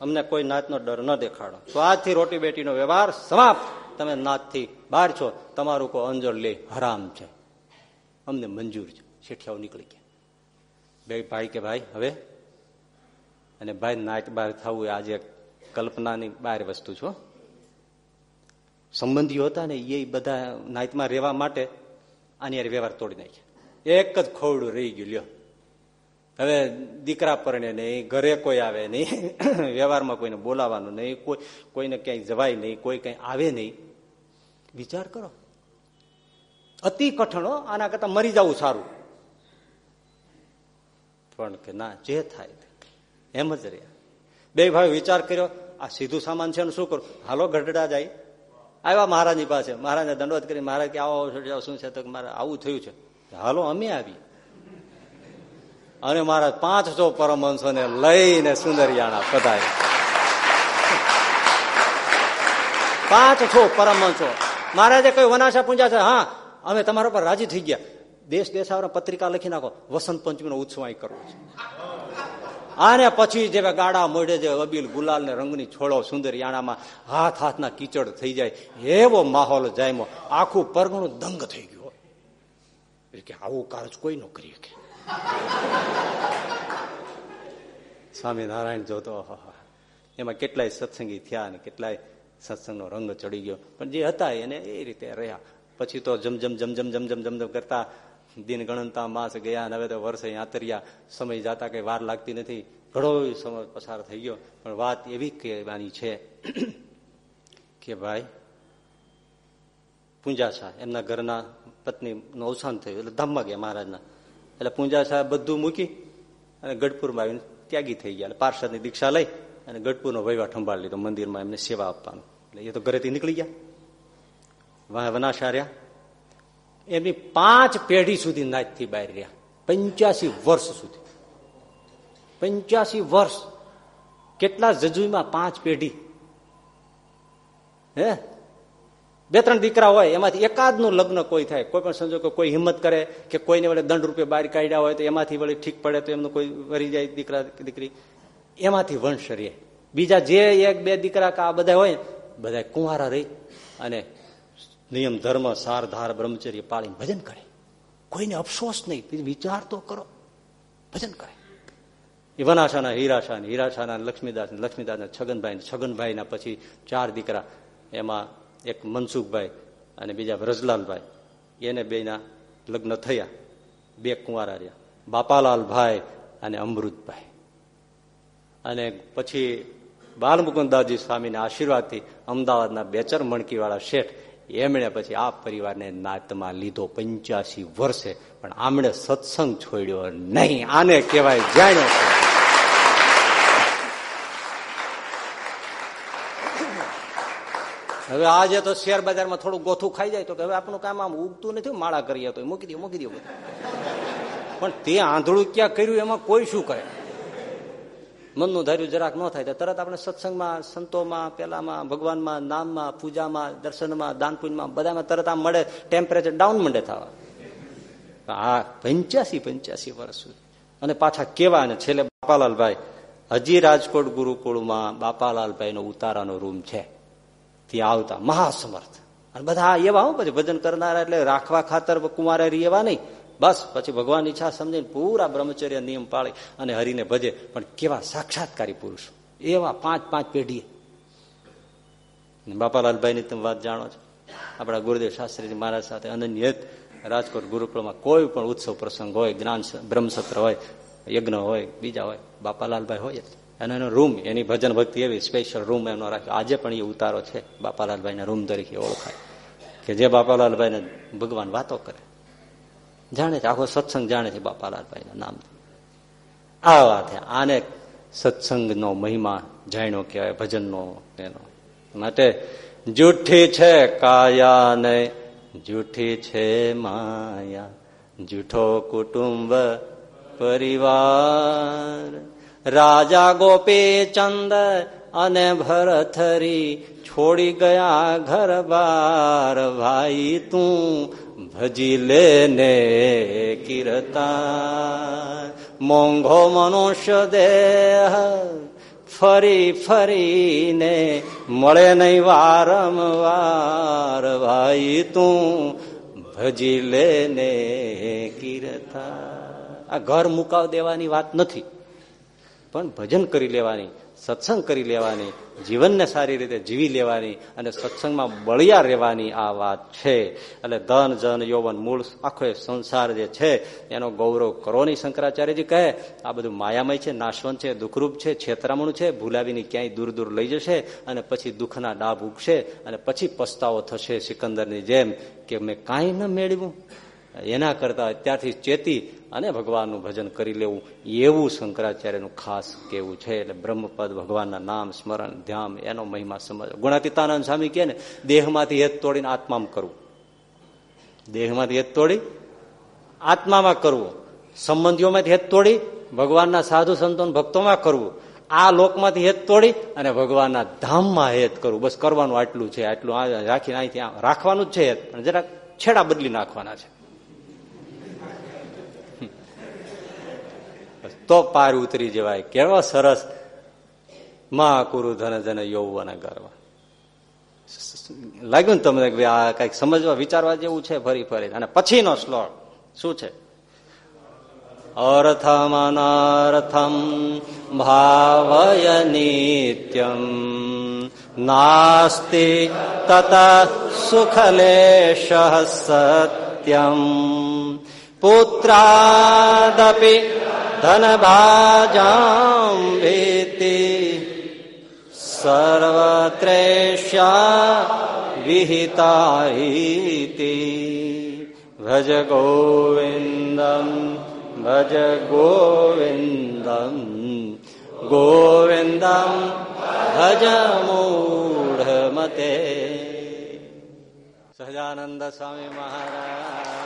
અમને કોઈ નાચનો ડર ન દેખાડો. તો આજથી રોટી બેટીનો વ્યવહાર સમાપ્ત. તમે નાચથી બહાર છો, તમારું કોઈ અંજળ લે, હરામ છે. અમને મંજૂર છે. શેઠિયાઓ નીકળી ગયા. બે ભાઈ કે ભાઈ, હવે? અને ભાઈ નાચ બહાર થવું આજે કલ્પનાની બહાર વસ્તુ છો સંબંધીઓ હતા ને, એ બધા નાચમાં રહેવા માટે આની વ્યવહાર તોડી નાખ્યા. એક જ ખોવડું રહી ગયું, લ્યો. હવે દીકરા પરણે નહીં, ઘરે કોઈ આવે નહીં, [coughs] વ્યવહારમાં કોઈને બોલાવાનું નહીં, કોઈ, કોઈને ક્યાંય જવાય નહીં, કોઈ કઈ આવે નહીં. વિચાર કરો. અતિ કઠણો આના કરતા મરી જવું સારું. પણ કે ના, જે થાય એમ જ રહ્યા. બે ભાઈ વિચાર કર્યો, આ સીધું સામાન છે શું કરું? હાલો, ગઢડા જાય. આવ્યા મહારાજની પાસે. મહારાજને દંડવત કરી, મહારાજ કે આવો શું છે તો મારે આવું થયું છે. હાલો, અમે આવી અને મારા પાંચસો પરમહંસોને લઈને સુંદરિયાણા પધારે પાંચસો પરમહંસો. મહારાજે કઈ વનાશા પૂંજા છે. હા, અમે તમારા પર રાજી થઈ ગયા. દેશ દેશાવરા પત્રિકા લખી નાખો. વસંત પંચમીનો ઉત્સવ અહીં કરવો આને પછી જે ગાડા મોઢે જે અબીલ ગુલાલ ને રંગની છોડો સુંદર યાણામાં હાથ હાથના કીચડ થઈ જાય, એવો માહોલ જાયમો. આખું પરગણું દંગ થઈ ગયું. એટલે કે આવું કારજ કોઈ નો કરી શકે. સ્વામિનારાયણ જોતો એમાં કેટલાય સત્સંગી થયા અને કેટલાય સત્સંગનો રંગ ચડી ગયો. પણ જે હતા એને એ રીતે રહ્યા. પછી તો જમજમ જમજમ જમજમ જમજમ કરતા દિન ગણનતા માસ ગયા અને હવે તો વર્ષે આંતર્યા. સમય જતા કઈ વાર લાગતી નથી. ઘણો સમય પસાર થઈ ગયો. પણ વાત એવી કહેવાની છે કે ભાઈ પૂંજા શાહ, એમના ઘરના પત્નીનું અવસાન થયું, એટલે ધામમાં ગયા મહારાજના. એટલે પૂંજા શાહ બધું મૂકી અને ગઢપુરમાં આવીને ત્યાગી થઈ ગયા. પાર્ષદની દીક્ષા લઈ અને ગઢપુરનો વહીવટ સંભાળી લીધો, મંદિરમાં એમને સેવા આપવાનું. એટલે એ તો ઘરેથી નીકળી ગયા. વનાશાર્યા. એમની પાંચ પેઢી સુધી નાચથી બહાર રહ્યા. પંચ્યાસી વર્ષ સુધી. પંચ્યાસી વર્ષ. કેટલા જજુમાં પાંચ પેઢી? હે? બે ત્રણ દીકરા હોય, એમાંથી એકાદનું લગ્ન કોઈ થાય, કોઈ પણ સંજોગો કોઈ હિંમત કરે કે કોઈને વડે દંડ રૂપે બહાર કાઢ્યા હોય તો એમાંથી વળી ઠીક પડે તો એમનું કોઈ વરી જાય દીકરા, દીકરી. એમાંથી વંશ રે બીજા જે એક બે દીકરા કા બધા હોય બધા કુંવારા રહી અને નિયમ, ધર્મ, સાર, ધાર, બ્રહ્મચર્ય પાળી ભજન કરે. કોઈને અફસોસ નહીં વિચાર તો કરો. ભજન કરે. એ વનાશાના હીરાશા હીરાશાના લક્ષ્મીદાસ લક્ષ્મીદાસ છગનભાઈ છગનભાઈના પછી ચાર દીકરા. એમાં એક મનસુખભાઈ અને બીજા વ્રજલાલભાઈ. એને બેના લગ્ન થયા. બે કુંવારા રહ્યા. બાપાલાલભાઈ અને અમૃતભાઈ. અને પછી બાલમુકુદાસજી સ્વામીના આશીર્વાદથી અમદાવાદના બેચર મણકીવાળા શેઠ એમણે પછી આ પરિવારને નાતમાં લીધો પંચ્યાસી વર્ષે. પણ આમણે સત્સંગ છોડ્યો નહીં. આને કહેવાય જાણ્યો હવે આજે તો શેર બજારમાં થોડું ગોથું ખાઈ જાય તો હવે આપણું કામ આમ ઉગતું નથી માળા કરીએ તો મૂકી દો મૂકી દો પણ તે આંધળું ક્યાં કર્યું એમાં કોઈ શું કરે મનનું ધાર્યું જરાક ન થાય તો તરત આપણે સત્સંગમાં, સંતોમાં, પેલામાં, ભગવાનમાં, નામમાં, પૂજામાં, દર્શનમાં દાનપુંજમાં બધામાં તરત આમ મળે ટેમ્પરેચર ડાઉન મંડે થવા. આ પંચ્યાસી પંચ્યાસી વર્ષ અને પાછા કેવા ને છેલ્લે બાપાલાલભાઈ, હજી રાજકોટ ગુરુકુળમાં બાપાલાલભાઈનો ઉતારાનો રૂમ છે. ત્યાં આવતા મહાસમર્થ. અને બધા એવા હું, પછી ભજન કરનારા એટલે રાખવા ખાતર કુમારે એવા નહીં. બસ, પછી ભગવાન ઈચ્છા સમજીને પૂરા બ્રહ્મચર્ય નિયમ પાળી અને હરિને ભજે. પણ કેવા સાક્ષાત્કારી પુરુષ. એવા પાંચ પાંચ પેઢીએ. બાપાલાલભાઈ ની તમે વાત જાણો છો. આપણા ગુરુદેવ શાસ્ત્રીજી મહારાજ સાથે અનન્ય રાજકોટ ગુરુકુળમાં કોઈ પણ ઉત્સવ પ્રસંગ હોય, જ્ઞાન બ્રહ્મસત્ર હોય, યજ્ઞ હોય, બીજા હોય, બાપાલાલભાઈ હોય અને એનો રૂમ, એની ભજન ભક્તિ એવી સ્પેશિયલ રૂમ એનો રાખ્યો. આજે પણ એ ઉતારો છે, બાપાલાલભાઈના રૂમ તરીકે ઓળખાય. કે જે બાપાલાલભાઈને ભગવાન વાતો કરે. જાણે છે, આખો સત્સંગ જાણે છે બાપાલાલભાઈના નામ આ વાત આને સત્સંગનો મહિમા જાણ્યો કહેવાય, ભજનનો એનો. માટે જૂઠી છે કાયા ને જૂઠી છે માયા. જૂઠો કુટુંબ, પરિવાર. રાજા ગોપી ચંદ અને ભરથરી છોડી ગયા ઘર બાર ભાઈ તું ભજી લેને કીર્તા મોંઘો મનુષ્ય દેહ ફરી ફરીને મળે નહીં વારંવાર, ભાઈ તું ભજી લેને કીર્તા આ ઘર મુકાવ દેવાની વાત નથી. પણ ભજન કરી લેવાની, સત્સંગ કરી લેવાની, જીવનને સારી રીતે જીવી લેવાની અને સત્સંગમાં બળિયા રહેવાની આ વાત છે. એટલે ધન, જન, યૌવન, મૂળ આખો સંસાર જે છે, એનો ગૌરવ કરો નહીં શંકરાચાર્યજી કહે, આ બધું માયામય છે, નાશવંત છે, દુઃખરૂપ છે, છેતરામણું છે, ભૂલાવીની ક્યાંય દૂર દૂર લઈ જશે અને પછી દુઃખના ડાભ ઉગશે અને પછી પસ્તાવો થશે સિકંદરની જેમ કે મેં કાંઈ ન મેળવ્યું. એના કરતા અત્યારથી ચેતી અને ભગવાનનું ભજન કરી લેવું. એવું શંકરાચાર્યનું ખાસ કેવું છે. એટલે બ્રહ્મપદ ભગવાનના નામ, સ્મરણ, ધ્યાન, એનો મહિમા સમજ. ગુણાતીતાનંદ સ્વામી કે ને, દેહમાંથી હેત તોડીને આત્મામાં કરવું. દેહમાંથી હેત તોડી આત્મામાં કરવું. સંબંધીઓમાંથી હેત તોડી ભગવાનના સાધુ સંતો ભક્તોમાં કરવું. આ લોકમાંથી હેત તોડી અને ભગવાનના ધામમાં હેત કરવું. બસ કરવાનું આટલું છે. આટલું રાખીને અહીંથી રાખવાનું જ છે. હેત જરાક છેડા બદલી નાખવાના છે. તો પાર ઉતરી જવાય. કેવો સરસ મા કુરુ ધન ધન યૌવન ગર્વ. લાગ્યું ને તમને આ કંઈક સમજવા, વિચારવા જેવું છે? ફરી ફરી. અને પછીનો શ્લોક શું છે? અર્થમ અનર્થમ ભાવય નિત્યમ નાસ્તિ તત સુખલેશ સત્યમ. પુત્રાદપી ધનભાજામ भीति સર્વત્રેષ્યા વિહિતા ભજ ગોવિંદમ ભજ ગોવિંદમ ગોવિંદમ ભજ મૂઢમતે સહજાનંદ સ્વામી મહારાજ